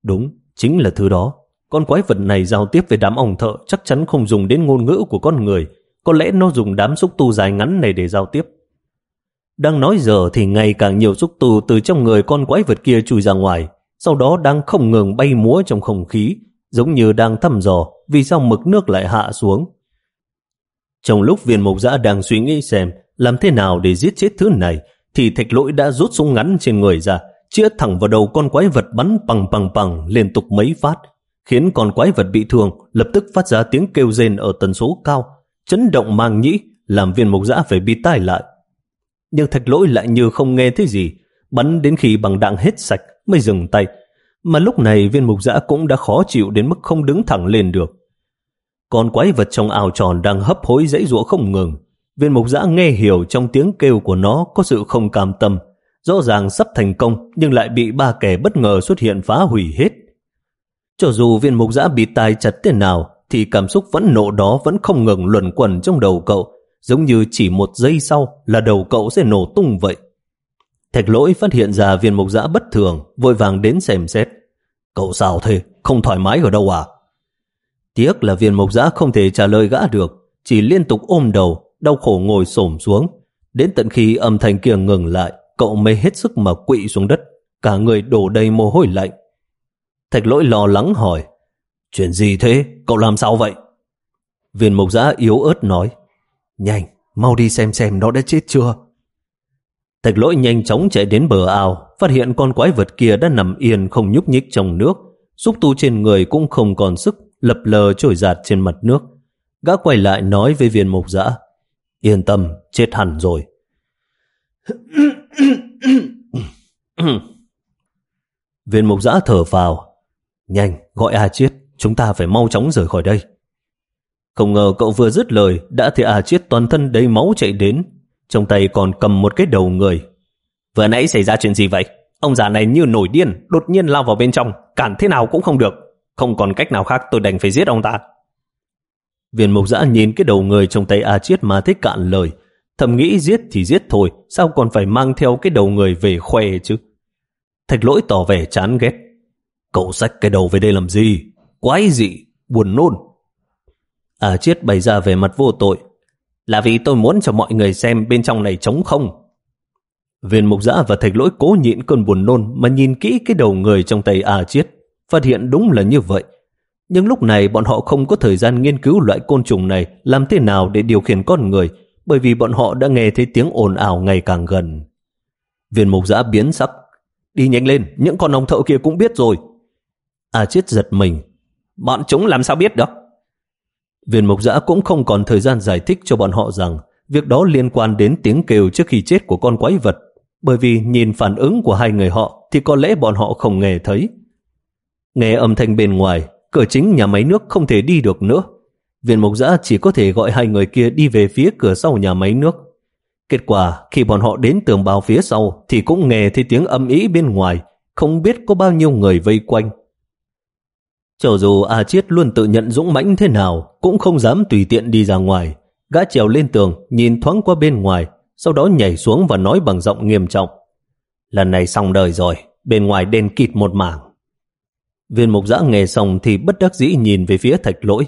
Đúng, chính là thứ đó. Con quái vật này giao tiếp với đám ông thợ chắc chắn không dùng đến ngôn ngữ của con người. Có lẽ nó dùng đám xúc tu dài ngắn này để giao tiếp. Đang nói giờ thì ngày càng nhiều xúc tu từ trong người con quái vật kia chui ra ngoài, sau đó đang không ngừng bay múa trong không khí, giống như đang thăm dò vì sao mực nước lại hạ xuống. Trong lúc viên mục giã đang suy nghĩ xem làm thế nào để giết chết thứ này, thì thạch lỗi đã rút súng ngắn trên người ra, chĩa thẳng vào đầu con quái vật bắn bằng bằng bằng liên tục mấy phát, khiến con quái vật bị thương lập tức phát ra tiếng kêu rên ở tần số cao, chấn động mang nhĩ, làm viên mục giã phải bị tai lại. Nhưng thạch lỗi lại như không nghe thấy gì, bắn đến khi bằng đạn hết sạch mới dừng tay. Mà lúc này viên mục giã cũng đã khó chịu đến mức không đứng thẳng lên được. Con quái vật trong ảo tròn đang hấp hối dãy rũa không ngừng. Viên mục giã nghe hiểu trong tiếng kêu của nó có sự không cam tâm. Rõ ràng sắp thành công, nhưng lại bị ba kẻ bất ngờ xuất hiện phá hủy hết. Cho dù viên mục giã bị tai chặt thế nào, thì cảm xúc vẫn nộ đó vẫn không ngừng luẩn quẩn trong đầu cậu giống như chỉ một giây sau là đầu cậu sẽ nổ tung vậy. Thạch lỗi phát hiện ra viên mục giã bất thường, vội vàng đến xem xét. Cậu sao thế? Không thoải mái ở đâu à? Tiếc là viên mục giã không thể trả lời gã được, chỉ liên tục ôm đầu, đau khổ ngồi xổm xuống. Đến tận khi âm thanh kia ngừng lại, cậu mới hết sức mà quỵ xuống đất, cả người đổ đầy mồ hôi lạnh. Thạch lỗi lo lắng hỏi, chuyện gì thế? Cậu làm sao vậy? Viên mục giã yếu ớt nói, nhanh, mau đi xem xem nó đã chết chưa. Thạch lỗi nhanh chóng chạy đến bờ ao, phát hiện con quái vật kia đã nằm yên không nhúc nhích trong nước, xúc tu trên người cũng không còn sức, lập lờ trôi giạt trên mặt nước. Gã quay lại nói với viên mục dã yên tâm, chết hẳn rồi. *clears throat* viên mục dã thở vào, nhanh, gọi A Chiết, chúng ta phải mau chóng rời khỏi đây. Không ngờ cậu vừa dứt lời đã thấy A Chiết toàn thân đầy máu chạy đến, trong tay còn cầm một cái đầu người. Vừa nãy xảy ra chuyện gì vậy? Ông già này như nổi điên, đột nhiên lao vào bên trong, cản thế nào cũng không được. Không còn cách nào khác tôi đành phải giết ông ta. Viên mục giã nhìn cái đầu người trong tay A Chiết mà thích cạn lời. Thầm nghĩ giết thì giết thôi, sao còn phải mang theo cái đầu người về khoe chứ? Thạch lỗi tỏ vẻ chán ghét. Cậu xách cái đầu về đây làm gì? Quái gì? Buồn nôn. A Chiết bày ra về mặt vô tội. Là vì tôi muốn cho mọi người xem bên trong này trống không. Viên mục giã và thạch lỗi cố nhịn cơn buồn nôn mà nhìn kỹ cái đầu người trong tay A Chiết. Phát hiện đúng là như vậy. Nhưng lúc này bọn họ không có thời gian nghiên cứu loại côn trùng này làm thế nào để điều khiển con người, bởi vì bọn họ đã nghe thấy tiếng ồn ào ngày càng gần. Viên mục giã biến sắc. Đi nhanh lên, những con ông thợ kia cũng biết rồi. A chết giật mình. Bọn chúng làm sao biết được? Viên mục giã cũng không còn thời gian giải thích cho bọn họ rằng việc đó liên quan đến tiếng kêu trước khi chết của con quái vật. Bởi vì nhìn phản ứng của hai người họ thì có lẽ bọn họ không nghe thấy. Nghe âm thanh bên ngoài, cửa chính nhà máy nước không thể đi được nữa. Viên mục giã chỉ có thể gọi hai người kia đi về phía cửa sau nhà máy nước. Kết quả, khi bọn họ đến tường bao phía sau thì cũng nghe thấy tiếng âm ý bên ngoài, không biết có bao nhiêu người vây quanh. Cho dù A Chiết luôn tự nhận dũng mãnh thế nào, cũng không dám tùy tiện đi ra ngoài. Gã trèo lên tường, nhìn thoáng qua bên ngoài, sau đó nhảy xuống và nói bằng giọng nghiêm trọng. Lần này xong đời rồi, bên ngoài đen kịt một mảng. Viên mục giã nghe xong thì bất đắc dĩ nhìn về phía thạch lỗi.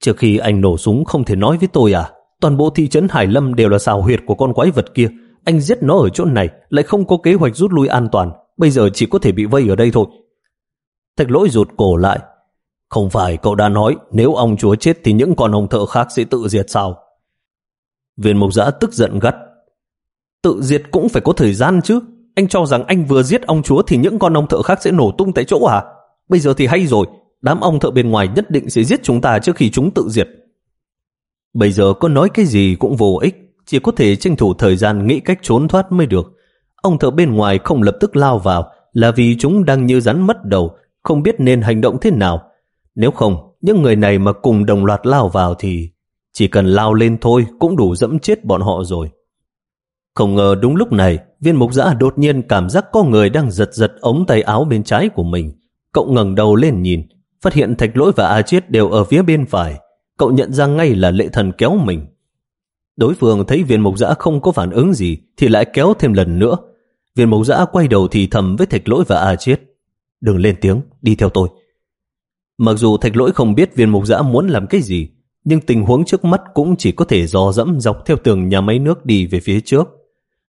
Trước khi anh nổ súng không thể nói với tôi à, toàn bộ thị trấn Hải Lâm đều là xào huyệt của con quái vật kia. Anh giết nó ở chỗ này, lại không có kế hoạch rút lui an toàn. Bây giờ chỉ có thể bị vây ở đây thôi. Thạch lỗi rụt cổ lại. Không phải cậu đã nói nếu ông chúa chết thì những con ông thợ khác sẽ tự diệt sao? Viên mục giã tức giận gắt. Tự diệt cũng phải có thời gian chứ. Anh cho rằng anh vừa giết ông chúa thì những con ông thợ khác sẽ nổ tung tại chỗ à? Bây giờ thì hay rồi, đám ông thợ bên ngoài nhất định sẽ giết chúng ta trước khi chúng tự diệt. Bây giờ có nói cái gì cũng vô ích, chỉ có thể tranh thủ thời gian nghĩ cách trốn thoát mới được. Ông thợ bên ngoài không lập tức lao vào là vì chúng đang như rắn mất đầu, không biết nên hành động thế nào. Nếu không, những người này mà cùng đồng loạt lao vào thì chỉ cần lao lên thôi cũng đủ dẫm chết bọn họ rồi. Không ngờ đúng lúc này, viên mục giã đột nhiên cảm giác có người đang giật giật ống tay áo bên trái của mình. Cậu ngẩng đầu lên nhìn, phát hiện thạch lỗi và A Chiết đều ở phía bên phải. Cậu nhận ra ngay là lệ thần kéo mình. Đối phương thấy viên mục giã không có phản ứng gì thì lại kéo thêm lần nữa. Viên mục giã quay đầu thì thầm với thạch lỗi và A Chiết. Đừng lên tiếng, đi theo tôi. Mặc dù thạch lỗi không biết viên mục giã muốn làm cái gì, nhưng tình huống trước mắt cũng chỉ có thể dò dẫm dọc theo tường nhà máy nước đi về phía trước.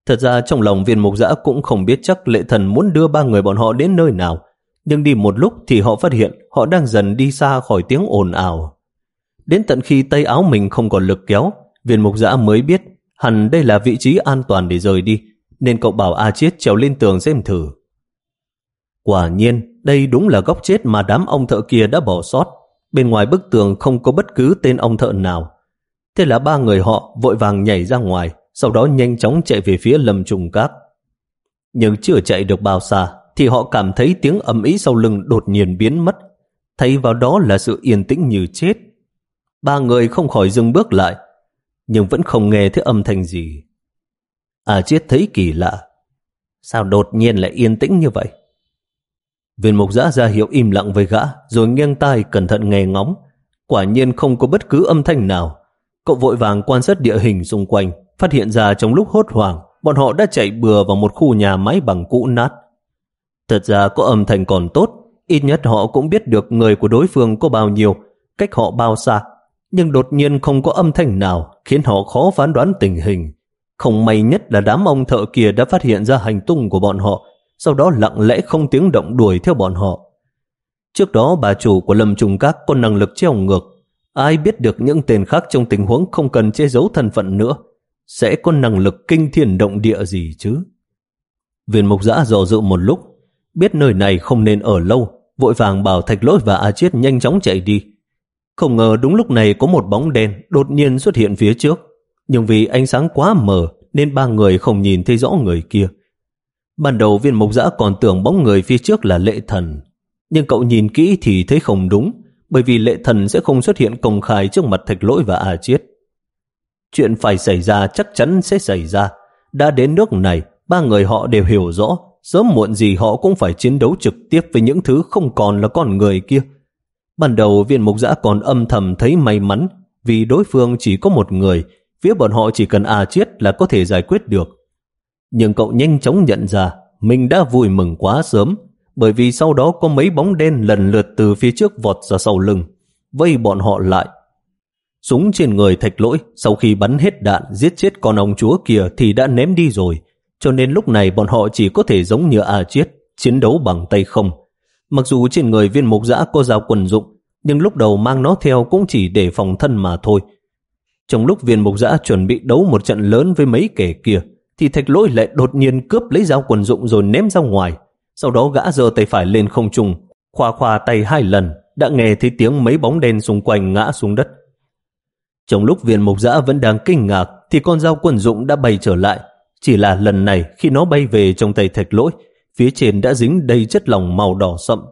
Thật ra trong lòng viên mục giã cũng không biết chắc lệ thần muốn đưa ba người bọn họ đến nơi nào, nhưng đi một lúc thì họ phát hiện họ đang dần đi xa khỏi tiếng ồn ào. Đến tận khi tay áo mình không còn lực kéo, viên mục giã mới biết hẳn đây là vị trí an toàn để rời đi, nên cậu bảo A Chiết trèo lên tường xem thử. Quả nhiên, đây đúng là góc chết mà đám ông thợ kia đã bỏ sót. Bên ngoài bức tường không có bất cứ tên ông thợ nào. Thế là ba người họ vội vàng nhảy ra ngoài, sau đó nhanh chóng chạy về phía lâm trùng cát. Nhưng chưa chạy được bao xa, thì họ cảm thấy tiếng ầm ĩ sau lưng đột nhiên biến mất. Thay vào đó là sự yên tĩnh như chết. Ba người không khỏi dừng bước lại, nhưng vẫn không nghe thấy âm thanh gì. À chết thấy kỳ lạ. Sao đột nhiên lại yên tĩnh như vậy? Viên mục giã ra hiệu im lặng với gã, rồi nghiêng tai cẩn thận nghe ngóng. Quả nhiên không có bất cứ âm thanh nào. Cậu vội vàng quan sát địa hình xung quanh, phát hiện ra trong lúc hốt hoảng, bọn họ đã chạy bừa vào một khu nhà máy bằng cũ nát. Thật ra có âm thanh còn tốt, ít nhất họ cũng biết được người của đối phương có bao nhiêu, cách họ bao xa. Nhưng đột nhiên không có âm thanh nào khiến họ khó phán đoán tình hình. Không may nhất là đám ông thợ kia đã phát hiện ra hành tung của bọn họ, sau đó lặng lẽ không tiếng động đuổi theo bọn họ. Trước đó bà chủ của Lâm Trùng Các có năng lực treo ngược, ai biết được những tên khác trong tình huống không cần che giấu thân phận nữa, sẽ có năng lực kinh thiên động địa gì chứ? Viên mục giã dò dự một lúc, biết nơi này không nên ở lâu, vội vàng bảo Thạch Lỗi và A Chiết nhanh chóng chạy đi. Không ngờ đúng lúc này có một bóng đen đột nhiên xuất hiện phía trước, nhưng vì ánh sáng quá mờ nên ba người không nhìn thấy rõ người kia. Ban đầu viên mục giã còn tưởng bóng người phía trước là lệ thần, nhưng cậu nhìn kỹ thì thấy không đúng, bởi vì lệ thần sẽ không xuất hiện công khai trước mặt Thạch Lỗi và A Chiết. Chuyện phải xảy ra chắc chắn sẽ xảy ra. Đã đến nước này, ba người họ đều hiểu rõ, sớm muộn gì họ cũng phải chiến đấu trực tiếp với những thứ không còn là con người kia. Ban đầu viên mục giã còn âm thầm thấy may mắn vì đối phương chỉ có một người, phía bọn họ chỉ cần à chiết là có thể giải quyết được. Nhưng cậu nhanh chóng nhận ra mình đã vui mừng quá sớm bởi vì sau đó có mấy bóng đen lần lượt từ phía trước vọt ra sau lưng, vây bọn họ lại. Súng trên người thạch lỗi sau khi bắn hết đạn giết chết con ông chúa kia thì đã ném đi rồi, cho nên lúc này bọn họ chỉ có thể giống như A Chiết, chiến đấu bằng tay không. Mặc dù trên người viên mục giã có dao quần dụng, nhưng lúc đầu mang nó theo cũng chỉ để phòng thân mà thôi. Trong lúc viên mục giã chuẩn bị đấu một trận lớn với mấy kẻ kia, thì thạch lỗi lại đột nhiên cướp lấy dao quần dụng rồi ném ra ngoài. Sau đó gã giơ tay phải lên không trung, khoa khoa tay hai lần, đã nghe thấy tiếng mấy bóng đen xung quanh ngã xuống đất. Trong lúc viên mục giã vẫn đang kinh ngạc, thì con dao quần dụng đã bay trở lại. Chỉ là lần này khi nó bay về trong tay thạch lỗi, phía trên đã dính đầy chất lỏng màu đỏ sậm.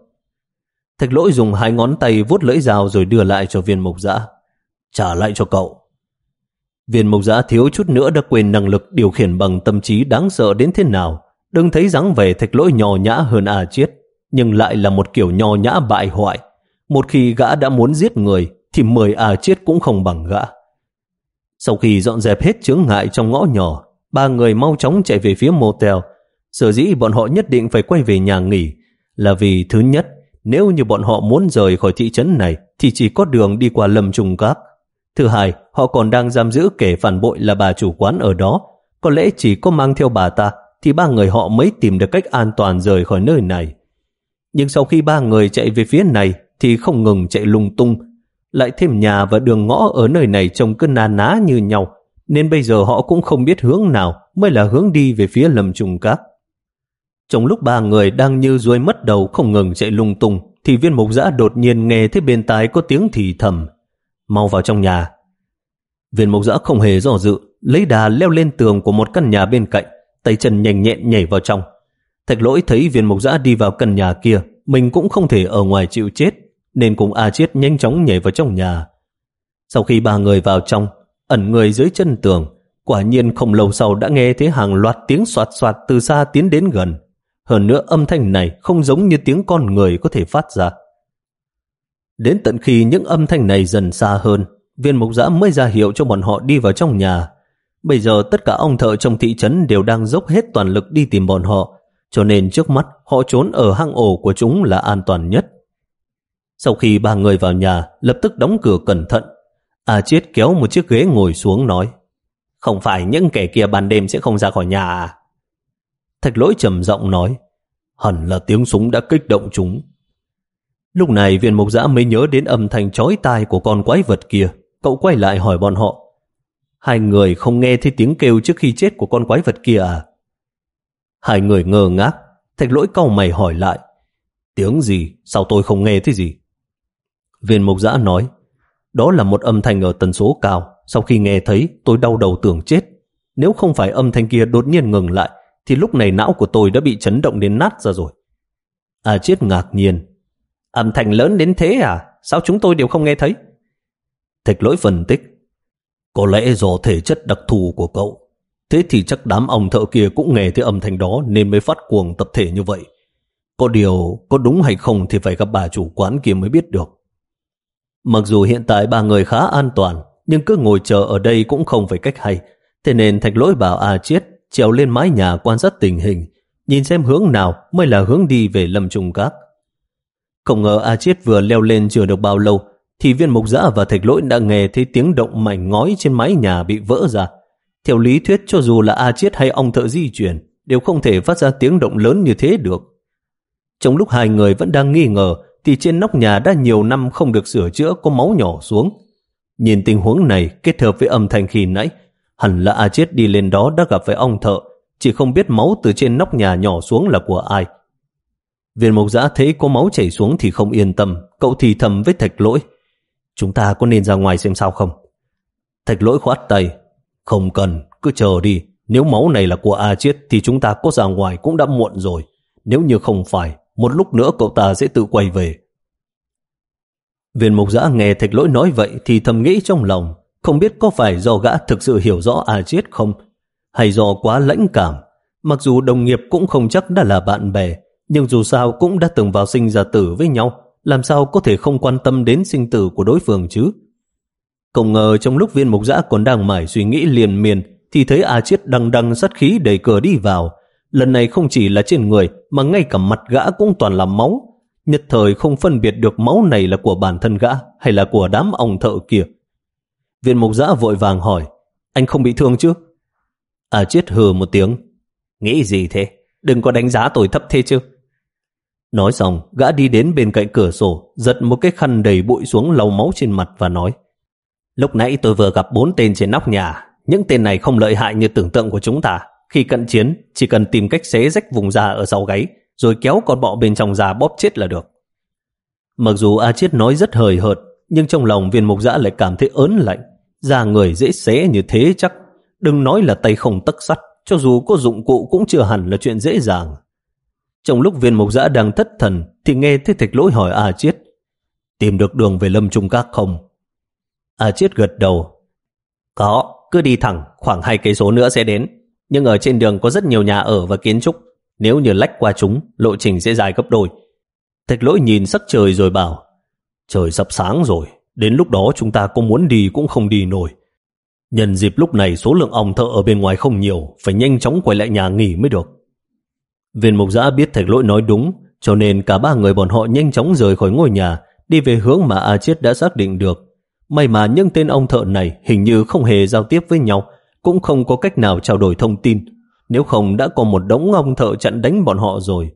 Thạch lỗi dùng hai ngón tay vuốt lưỡi dao rồi đưa lại cho viên mục giã. Trả lại cho cậu. Viên mục giã thiếu chút nữa đã quên năng lực điều khiển bằng tâm trí đáng sợ đến thế nào. Đừng thấy dáng vẻ thạch lỗi nhỏ nhã hơn à chiết, nhưng lại là một kiểu nhỏ nhã bại hoại. Một khi gã đã muốn giết người, thì mười à chiết cũng không bằng gã. Sau khi dọn dẹp hết chướng ngại trong ngõ nhỏ, ba người mau chóng chạy về phía motel. Sở dĩ bọn họ nhất định phải quay về nhà nghỉ là vì thứ nhất, nếu như bọn họ muốn rời khỏi thị trấn này thì chỉ có đường đi qua lâm trùng các. Thứ hai, họ còn đang giam giữ kẻ phản bội là bà chủ quán ở đó. Có lẽ chỉ có mang theo bà ta, thì ba người họ mới tìm được cách an toàn rời khỏi nơi này. Nhưng sau khi ba người chạy về phía này, thì không ngừng chạy lung tung. Lại thêm nhà và đường ngõ ở nơi này trông cứ na ná như nhau, nên bây giờ họ cũng không biết hướng nào mới là hướng đi về phía lầm trùng cát. Trong lúc ba người đang như ruôi mất đầu không ngừng chạy lung tung, thì viên mục giã đột nhiên nghe thấy bên tai có tiếng thì thầm mau vào trong nhà. Viên mộc giã không hề do dự, lấy đà leo lên tường của một căn nhà bên cạnh, tay chân nhanh nhẹn nhảy vào trong. Thạch lỗi thấy viên mộc giã đi vào căn nhà kia, mình cũng không thể ở ngoài chịu chết, nên cùng A Chiết nhanh chóng nhảy vào trong nhà. Sau khi ba người vào trong, ẩn người dưới chân tường, quả nhiên không lâu sau đã nghe thấy hàng loạt tiếng soạt soạt từ xa tiến đến gần. Hơn nữa âm thanh này không giống như tiếng con người có thể phát ra. Đến tận khi những âm thanh này dần xa hơn, viên mục giã mới ra hiệu cho bọn họ đi vào trong nhà. Bây giờ tất cả ông thợ trong thị trấn đều đang dốc hết toàn lực đi tìm bọn họ, cho nên trước mắt họ trốn ở hang ổ của chúng là an toàn nhất. Sau khi ba người vào nhà, lập tức đóng cửa cẩn thận. A Chiết kéo một chiếc ghế ngồi xuống nói, không phải những kẻ kia ban đêm sẽ không ra khỏi nhà à? Thạch lỗi trầm giọng nói, hẳn là tiếng súng đã kích động chúng. Lúc này viên mục giã mới nhớ đến âm thanh chói tai của con quái vật kia. Cậu quay lại hỏi bọn họ. Hai người không nghe thấy tiếng kêu trước khi chết của con quái vật kia à? Hai người ngơ ngác. Thạch lỗi cau mày hỏi lại. Tiếng gì? Sao tôi không nghe thấy gì? Viên mục giã nói. Đó là một âm thanh ở tần số cao. Sau khi nghe thấy, tôi đau đầu tưởng chết. Nếu không phải âm thanh kia đột nhiên ngừng lại, thì lúc này não của tôi đã bị chấn động đến nát ra rồi. À chết ngạc nhiên, Âm thanh lớn đến thế à? Sao chúng tôi đều không nghe thấy? Thạch lỗi phân tích. Có lẽ do thể chất đặc thù của cậu. Thế thì chắc đám ông thợ kia cũng nghe thấy âm thanh đó nên mới phát cuồng tập thể như vậy. Có điều, có đúng hay không thì phải gặp bà chủ quán kia mới biết được. Mặc dù hiện tại ba người khá an toàn, nhưng cứ ngồi chờ ở đây cũng không phải cách hay. Thế nên thạch lỗi bảo A Chiết trèo lên mái nhà quan sát tình hình, nhìn xem hướng nào mới là hướng đi về lâm trùng các. Không ngờ A Chiết vừa leo lên chưa được bao lâu, thì viên mục giã và thạch lỗi đã nghe thấy tiếng động mảnh ngói trên mái nhà bị vỡ ra. Theo lý thuyết cho dù là A Chiết hay ông thợ di chuyển, đều không thể phát ra tiếng động lớn như thế được. Trong lúc hai người vẫn đang nghi ngờ, thì trên nóc nhà đã nhiều năm không được sửa chữa có máu nhỏ xuống. Nhìn tình huống này kết hợp với âm thanh khi nãy, hẳn là A Chiết đi lên đó đã gặp phải ông thợ, chỉ không biết máu từ trên nóc nhà nhỏ xuống là của ai. Viên mộc giã thấy có máu chảy xuống thì không yên tâm, cậu thì thầm với thạch lỗi. Chúng ta có nên ra ngoài xem sao không? Thạch lỗi khoát tay. Không cần, cứ chờ đi. Nếu máu này là của A Chiết thì chúng ta có ra ngoài cũng đã muộn rồi. Nếu như không phải, một lúc nữa cậu ta sẽ tự quay về. Viên mục giã nghe thạch lỗi nói vậy thì thầm nghĩ trong lòng, không biết có phải do gã thực sự hiểu rõ A Chiết không, hay do quá lãnh cảm. Mặc dù đồng nghiệp cũng không chắc đã là bạn bè, nhưng dù sao cũng đã từng vào sinh ra tử với nhau, làm sao có thể không quan tâm đến sinh tử của đối phương chứ? Không ngờ trong lúc viên mục giã còn đang mải suy nghĩ liền miền, thì thấy A Chiết đăng đằng sát khí đẩy cửa đi vào. Lần này không chỉ là trên người, mà ngay cả mặt gã cũng toàn là máu. Nhật thời không phân biệt được máu này là của bản thân gã hay là của đám ông thợ kia. Viên mục giã vội vàng hỏi, anh không bị thương chứ? A Chiết hừ một tiếng, Nghĩ gì thế? Đừng có đánh giá tôi thấp thế chứ. Nói xong, gã đi đến bên cạnh cửa sổ, giật một cái khăn đầy bụi xuống lau máu trên mặt và nói Lúc nãy tôi vừa gặp bốn tên trên nóc nhà. Những tên này không lợi hại như tưởng tượng của chúng ta. Khi cận chiến, chỉ cần tìm cách xé rách vùng da ở sau gáy, rồi kéo con bọ bên trong da bóp chết là được. Mặc dù A Chiết nói rất hời hợt, nhưng trong lòng viên mục dã lại cảm thấy ớn lạnh. Da người dễ xé như thế chắc, đừng nói là tay không tấc sắt, cho dù có dụng cụ cũng chưa hẳn là chuyện dễ dàng. Trong lúc viên mục giã đang thất thần, thì nghe thấy thạch lỗi hỏi A Chiết, tìm được đường về lâm trung các không? A Chiết gật đầu. Có, cứ đi thẳng, khoảng hai cây số nữa sẽ đến. Nhưng ở trên đường có rất nhiều nhà ở và kiến trúc. Nếu như lách qua chúng, lộ trình sẽ dài gấp đôi. Thạch lỗi nhìn sắc trời rồi bảo, trời sắp sáng rồi, đến lúc đó chúng ta có muốn đi cũng không đi nổi. Nhân dịp lúc này số lượng ong thợ ở bên ngoài không nhiều, phải nhanh chóng quay lại nhà nghỉ mới được. Viên mục giã biết thạch lỗi nói đúng, cho nên cả ba người bọn họ nhanh chóng rời khỏi ngôi nhà, đi về hướng mà A Chiết đã xác định được. May mà những tên ông thợ này hình như không hề giao tiếp với nhau, cũng không có cách nào trao đổi thông tin. Nếu không đã có một đống ông thợ chặn đánh bọn họ rồi.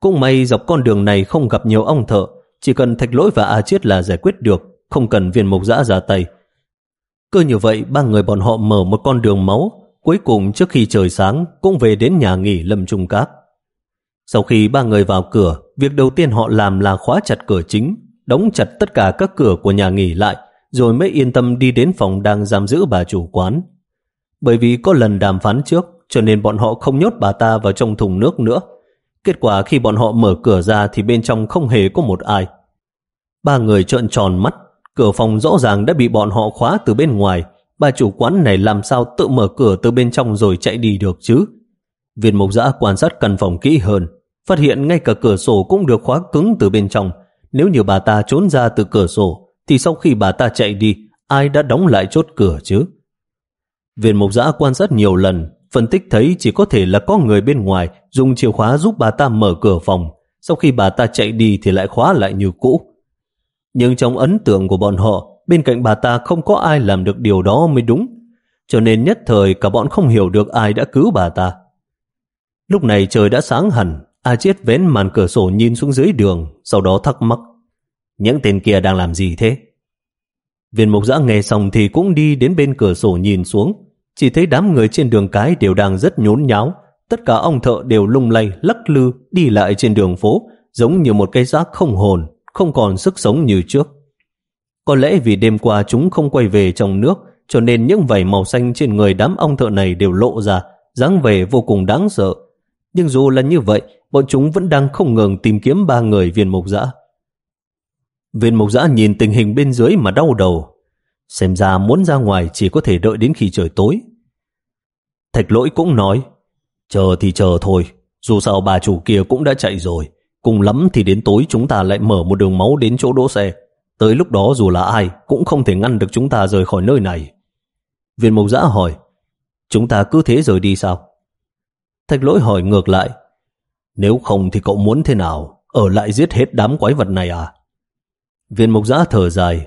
Cũng may dọc con đường này không gặp nhiều ông thợ, chỉ cần thạch lỗi và A Chiết là giải quyết được, không cần viên mục giã ra tay. Cứ như vậy, ba người bọn họ mở một con đường máu, cuối cùng trước khi trời sáng cũng về đến nhà nghỉ Lâm Trung Cát. Sau khi ba người vào cửa, việc đầu tiên họ làm là khóa chặt cửa chính, đóng chặt tất cả các cửa của nhà nghỉ lại, rồi mới yên tâm đi đến phòng đang giam giữ bà chủ quán. Bởi vì có lần đàm phán trước, cho nên bọn họ không nhốt bà ta vào trong thùng nước nữa. Kết quả khi bọn họ mở cửa ra thì bên trong không hề có một ai. Ba người trợn tròn mắt, cửa phòng rõ ràng đã bị bọn họ khóa từ bên ngoài. Bà chủ quán này làm sao tự mở cửa từ bên trong rồi chạy đi được chứ? Viên mục giã quan sát căn phòng kỹ hơn, phát hiện ngay cả cửa sổ cũng được khóa cứng từ bên trong. Nếu như bà ta trốn ra từ cửa sổ, thì sau khi bà ta chạy đi, ai đã đóng lại chốt cửa chứ? Viên mục giã quan sát nhiều lần, phân tích thấy chỉ có thể là có người bên ngoài dùng chìa khóa giúp bà ta mở cửa phòng. Sau khi bà ta chạy đi thì lại khóa lại như cũ. Nhưng trong ấn tượng của bọn họ, bên cạnh bà ta không có ai làm được điều đó mới đúng. Cho nên nhất thời cả bọn không hiểu được ai đã cứu bà ta. Lúc này trời đã sáng hẳn, A Chiết vén màn cửa sổ nhìn xuống dưới đường, sau đó thắc mắc. Những tên kia đang làm gì thế? Viên mục giã nghe xong thì cũng đi đến bên cửa sổ nhìn xuống, chỉ thấy đám người trên đường cái đều đang rất nhốn nháo, tất cả ông thợ đều lung lay, lắc lư, đi lại trên đường phố, giống như một cái xác không hồn, không còn sức sống như trước. Có lẽ vì đêm qua chúng không quay về trong nước, cho nên những vảy màu xanh trên người đám ông thợ này đều lộ ra, dáng vẻ vô cùng đáng sợ. Nhưng dù là như vậy, bọn chúng vẫn đang không ngừng tìm kiếm ba người viên mục dã. Viên mục dã nhìn tình hình bên dưới mà đau đầu. Xem ra muốn ra ngoài chỉ có thể đợi đến khi trời tối. Thạch lỗi cũng nói, chờ thì chờ thôi, dù sao bà chủ kia cũng đã chạy rồi. Cùng lắm thì đến tối chúng ta lại mở một đường máu đến chỗ đỗ xe. Tới lúc đó dù là ai cũng không thể ngăn được chúng ta rời khỏi nơi này. Viên mộc giã hỏi, chúng ta cứ thế rời đi sao? Thạch lỗi hỏi ngược lại, nếu không thì cậu muốn thế nào? Ở lại giết hết đám quái vật này à? Viên mộc giã thở dài,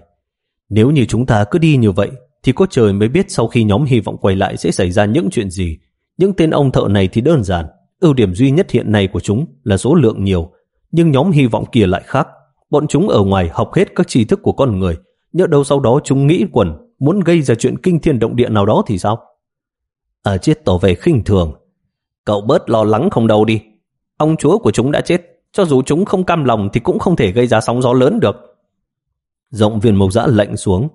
nếu như chúng ta cứ đi như vậy thì có trời mới biết sau khi nhóm hy vọng quay lại sẽ xảy ra những chuyện gì. Những tên ông thợ này thì đơn giản, ưu điểm duy nhất hiện nay của chúng là số lượng nhiều, nhưng nhóm hy vọng kia lại khác. Bọn chúng ở ngoài học hết các tri thức của con người, nhớ đâu sau đó chúng nghĩ quẩn, muốn gây ra chuyện kinh thiên động địa nào đó thì sao? À chết tỏ về khinh thường. Cậu bớt lo lắng không đâu đi. Ông chúa của chúng đã chết, cho dù chúng không cam lòng thì cũng không thể gây ra sóng gió lớn được. rộng viên mộc dã lạnh xuống.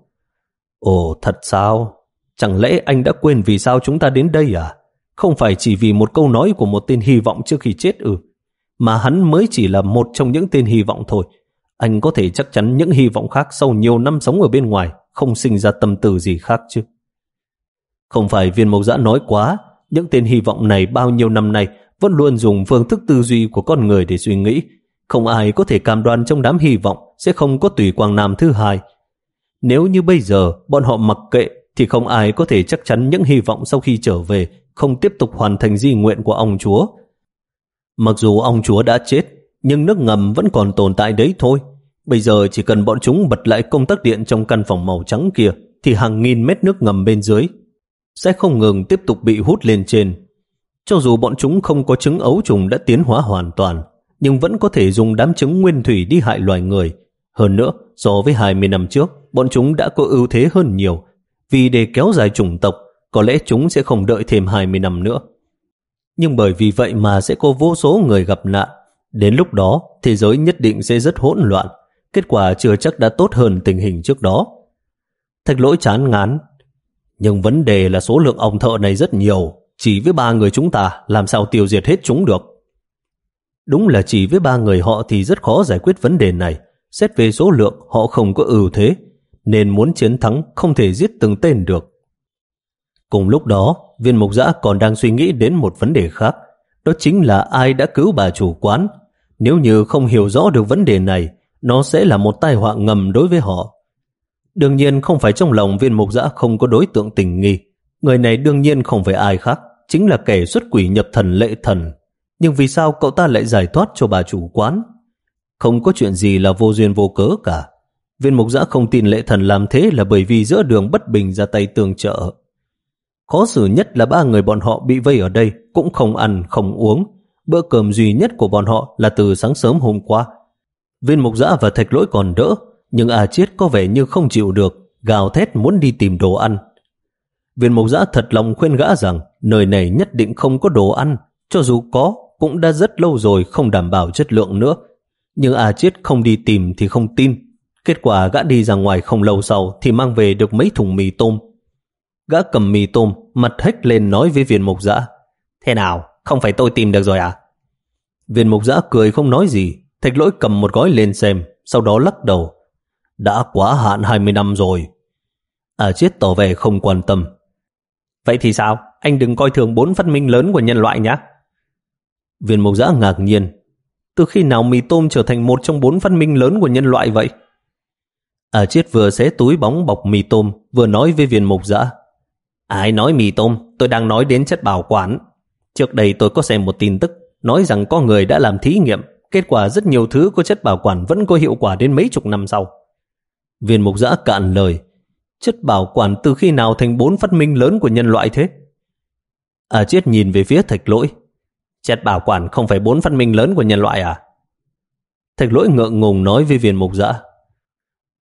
Ồ, thật sao? Chẳng lẽ anh đã quên vì sao chúng ta đến đây à? Không phải chỉ vì một câu nói của một tên hy vọng trước khi chết ư? mà hắn mới chỉ là một trong những tên hy vọng thôi. Anh có thể chắc chắn những hy vọng khác sau nhiều năm sống ở bên ngoài không sinh ra tâm tư gì khác chứ. Không phải viên mộc giã nói quá, những tên hy vọng này bao nhiêu năm nay vẫn luôn dùng phương thức tư duy của con người để suy nghĩ. không ai có thể cam đoan trong đám hy vọng sẽ không có tùy quang nam thứ hai. Nếu như bây giờ bọn họ mặc kệ thì không ai có thể chắc chắn những hy vọng sau khi trở về không tiếp tục hoàn thành di nguyện của ông chúa. Mặc dù ông chúa đã chết, nhưng nước ngầm vẫn còn tồn tại đấy thôi. Bây giờ chỉ cần bọn chúng bật lại công tắc điện trong căn phòng màu trắng kia thì hàng nghìn mét nước ngầm bên dưới sẽ không ngừng tiếp tục bị hút lên trên. Cho dù bọn chúng không có trứng ấu trùng đã tiến hóa hoàn toàn, nhưng vẫn có thể dùng đám trứng nguyên thủy đi hại loài người. Hơn nữa, so với 20 năm trước, bọn chúng đã có ưu thế hơn nhiều, vì để kéo dài chủng tộc, có lẽ chúng sẽ không đợi thêm 20 năm nữa. Nhưng bởi vì vậy mà sẽ có vô số người gặp nạn, đến lúc đó thế giới nhất định sẽ rất hỗn loạn, kết quả chưa chắc đã tốt hơn tình hình trước đó. Thạch lỗi chán ngán, nhưng vấn đề là số lượng ông thợ này rất nhiều, chỉ với ba người chúng ta làm sao tiêu diệt hết chúng được. Đúng là chỉ với ba người họ thì rất khó giải quyết vấn đề này. Xét về số lượng họ không có ưu thế, nên muốn chiến thắng không thể giết từng tên được. Cùng lúc đó, viên mục giã còn đang suy nghĩ đến một vấn đề khác, đó chính là ai đã cứu bà chủ quán. Nếu như không hiểu rõ được vấn đề này, nó sẽ là một tai họa ngầm đối với họ. Đương nhiên không phải trong lòng viên mục giã không có đối tượng tình nghi. Người này đương nhiên không phải ai khác, chính là kẻ xuất quỷ nhập thần lệ thần. Nhưng vì sao cậu ta lại giải thoát cho bà chủ quán? Không có chuyện gì là vô duyên vô cớ cả. Viên mục giã không tin lệ thần làm thế là bởi vì giữa đường bất bình ra tay tương trợ. Khó xử nhất là ba người bọn họ bị vây ở đây cũng không ăn, không uống. Bữa cơm duy nhất của bọn họ là từ sáng sớm hôm qua. Viên mục giã và thạch lỗi còn đỡ, nhưng à chiết có vẻ như không chịu được, gào thét muốn đi tìm đồ ăn. Viên mục giã thật lòng khuyên gã rằng nơi này nhất định không có đồ ăn, cho dù có cũng đã rất lâu rồi không đảm bảo chất lượng nữa. Nhưng à chiết không đi tìm thì không tin. Kết quả gã đi ra ngoài không lâu sau thì mang về được mấy thùng mì tôm. Gã cầm mì tôm, mặt hếch lên nói với viên mục giã. Thế nào, không phải tôi tìm được rồi à? Viên mục giã cười không nói gì, thạch lỗi cầm một gói lên xem, sau đó lắc đầu. Đã quá hạn 20 năm rồi. À chết tỏ vẻ không quan tâm. Vậy thì sao? Anh đừng coi thường bốn phát minh lớn của nhân loại nhé. Viên mục giã ngạc nhiên. Từ khi nào mì tôm trở thành một trong bốn phát minh lớn của nhân loại vậy? À chết vừa xé túi bóng bọc mì tôm, vừa nói với viên mục giã. Ai nói mì tôm, tôi đang nói đến chất bảo quản. Trước đây tôi có xem một tin tức, nói rằng có người đã làm thí nghiệm, kết quả rất nhiều thứ có chất bảo quản vẫn có hiệu quả đến mấy chục năm sau. Viên mục giã cạn lời, chất bảo quản từ khi nào thành bốn phát minh lớn của nhân loại thế? À chết nhìn về phía thạch lỗi. Chất bảo quản không phải bốn phát minh lớn của nhân loại à? Thạch lỗi ngượng ngùng nói với viên mục giã.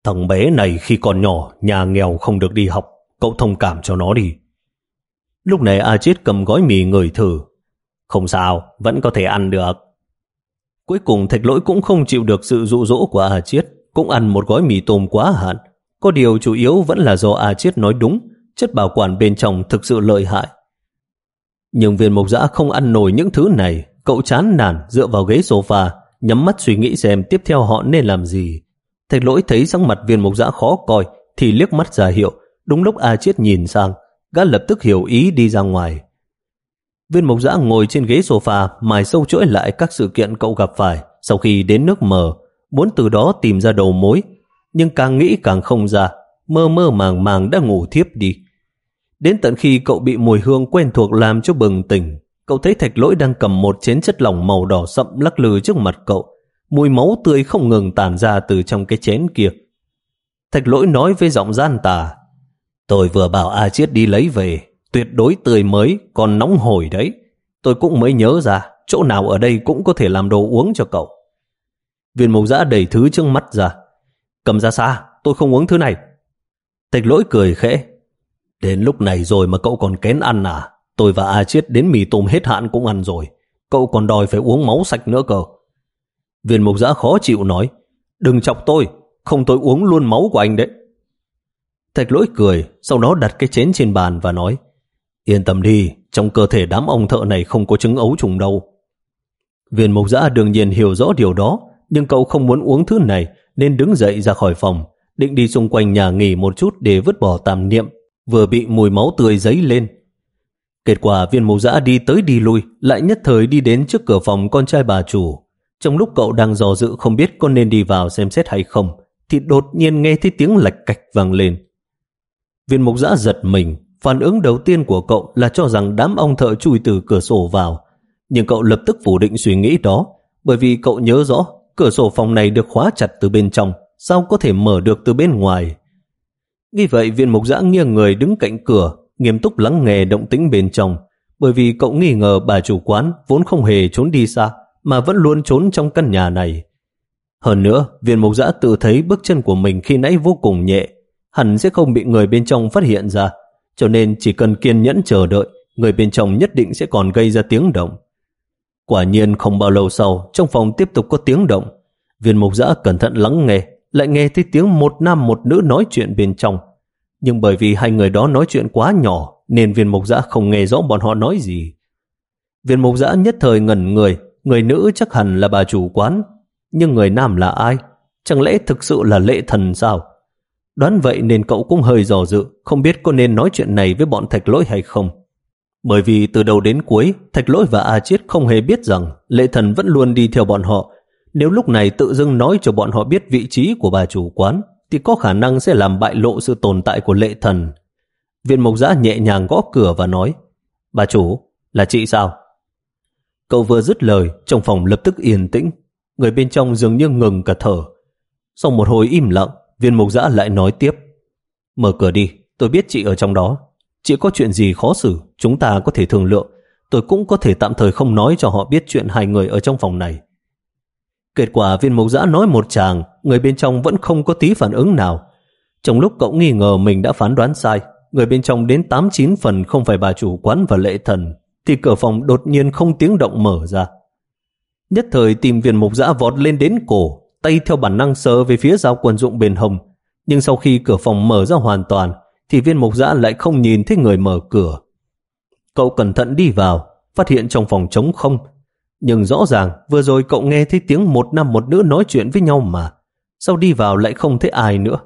Thằng bé này khi còn nhỏ, nhà nghèo không được đi học, cậu thông cảm cho nó đi. Lúc này A Chiết cầm gói mì người thử. Không sao, vẫn có thể ăn được. Cuối cùng thạch lỗi cũng không chịu được sự dụ dỗ của A Chiết, cũng ăn một gói mì tôm quá hạn. Có điều chủ yếu vẫn là do A Chiết nói đúng, chất bảo quản bên trong thực sự lợi hại. Nhưng viên mộc giã không ăn nổi những thứ này, cậu chán nản dựa vào ghế sofa, nhắm mắt suy nghĩ xem tiếp theo họ nên làm gì. Thạch lỗi thấy sắc mặt viên mộc giã khó coi, thì liếc mắt ra hiệu, đúng lúc A Chiết nhìn sang, gã lập tức hiểu ý đi ra ngoài. Viên mộc giã ngồi trên ghế sofa mài sâu chuỗi lại các sự kiện cậu gặp phải sau khi đến nước mờ, muốn từ đó tìm ra đầu mối, nhưng càng nghĩ càng không ra, mơ mơ màng màng đã ngủ thiếp đi. Đến tận khi cậu bị mùi hương quen thuộc làm cho bừng tỉnh, cậu thấy thạch lỗi đang cầm một chén chất lỏng màu đỏ sậm lắc lư trước mặt cậu. Mùi máu tươi không ngừng tàn ra từ trong cái chén kia. Thạch lỗi nói với giọng gian tà. Tôi vừa bảo A Chiết đi lấy về, tuyệt đối tươi mới, còn nóng hổi đấy. Tôi cũng mới nhớ ra, chỗ nào ở đây cũng có thể làm đồ uống cho cậu. Viên mộc giã đẩy thứ trước mắt ra. Cầm ra xa, tôi không uống thứ này. Tịch lỗi cười khẽ, Đến lúc này rồi mà cậu còn kén ăn à? Tôi và A Chiết đến mì tôm hết hạn cũng ăn rồi. Cậu còn đòi phải uống máu sạch nữa cơ. Viên mục giã khó chịu nói. Đừng chọc tôi, không tôi uống luôn máu của anh đấy. Thạch lỗi cười, sau đó đặt cái chén trên bàn và nói Yên tâm đi, trong cơ thể đám ông thợ này không có trứng ấu trùng đâu. Viên Mộc giã đương nhiên hiểu rõ điều đó, nhưng cậu không muốn uống thứ này nên đứng dậy ra khỏi phòng, định đi xung quanh nhà nghỉ một chút để vứt bỏ tàm niệm vừa bị mùi máu tươi giấy lên. Kết quả viên Mộc giã đi tới đi lui, lại nhất thời đi đến trước cửa phòng con trai bà chủ. Trong lúc cậu đang dò dự không biết có nên đi vào xem xét hay không, thì đột nhiên nghe thấy tiếng lạch cạch vang lên. Viên Mộc giã giật mình, phản ứng đầu tiên của cậu là cho rằng đám ông thợ chui từ cửa sổ vào. Nhưng cậu lập tức phủ định suy nghĩ đó, bởi vì cậu nhớ rõ cửa sổ phòng này được khóa chặt từ bên trong, sao có thể mở được từ bên ngoài. Vì vậy viên mục giã nghiêng người đứng cạnh cửa, nghiêm túc lắng nghe động tĩnh bên trong, bởi vì cậu nghi ngờ bà chủ quán vốn không hề trốn đi xa, mà vẫn luôn trốn trong căn nhà này. Hơn nữa, viên mục giã tự thấy bước chân của mình khi nãy vô cùng nhẹ, hẳn sẽ không bị người bên trong phát hiện ra, cho nên chỉ cần kiên nhẫn chờ đợi, người bên trong nhất định sẽ còn gây ra tiếng động. Quả nhiên không bao lâu sau, trong phòng tiếp tục có tiếng động. Viên mục giã cẩn thận lắng nghe, lại nghe thấy tiếng một nam một nữ nói chuyện bên trong. Nhưng bởi vì hai người đó nói chuyện quá nhỏ, nên viên mục giã không nghe rõ bọn họ nói gì. Viên mục giã nhất thời ngẩn người, người nữ chắc hẳn là bà chủ quán, nhưng người nam là ai? Chẳng lẽ thực sự là lệ thần sao? Đoán vậy nên cậu cũng hơi dò dự, không biết có nên nói chuyện này với bọn thạch lỗi hay không. Bởi vì từ đầu đến cuối, thạch lỗi và A Chiết không hề biết rằng lệ thần vẫn luôn đi theo bọn họ. Nếu lúc này tự dưng nói cho bọn họ biết vị trí của bà chủ quán, thì có khả năng sẽ làm bại lộ sự tồn tại của lệ thần. Viên mộc giã nhẹ nhàng gõ cửa và nói, Bà chủ, là chị sao? Cậu vừa dứt lời, trong phòng lập tức yên tĩnh, người bên trong dường như ngừng cả thở. Sau một hồi im lặng, viên mục giã lại nói tiếp. Mở cửa đi, tôi biết chị ở trong đó. Chị có chuyện gì khó xử, chúng ta có thể thương lượng. Tôi cũng có thể tạm thời không nói cho họ biết chuyện hai người ở trong phòng này. Kết quả viên mục giã nói một chàng, người bên trong vẫn không có tí phản ứng nào. Trong lúc cậu nghi ngờ mình đã phán đoán sai, người bên trong đến 8-9 phần không phải bà chủ quán và lệ thần, thì cửa phòng đột nhiên không tiếng động mở ra. Nhất thời tìm viên mục giã vọt lên đến cổ, tay theo bản năng sờ về phía dao quần dụng bên hồng Nhưng sau khi cửa phòng mở ra hoàn toàn, thì viên mục giã lại không nhìn thấy người mở cửa. Cậu cẩn thận đi vào, phát hiện trong phòng trống không. Nhưng rõ ràng vừa rồi cậu nghe thấy tiếng một nam một nữ nói chuyện với nhau mà. Sau đi vào lại không thấy ai nữa.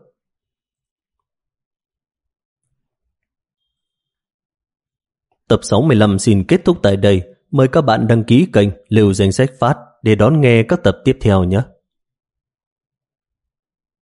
Tập 65 xin kết thúc tại đây. Mời các bạn đăng ký kênh Lưu Danh Sách Phát để đón nghe các tập tiếp theo nhé.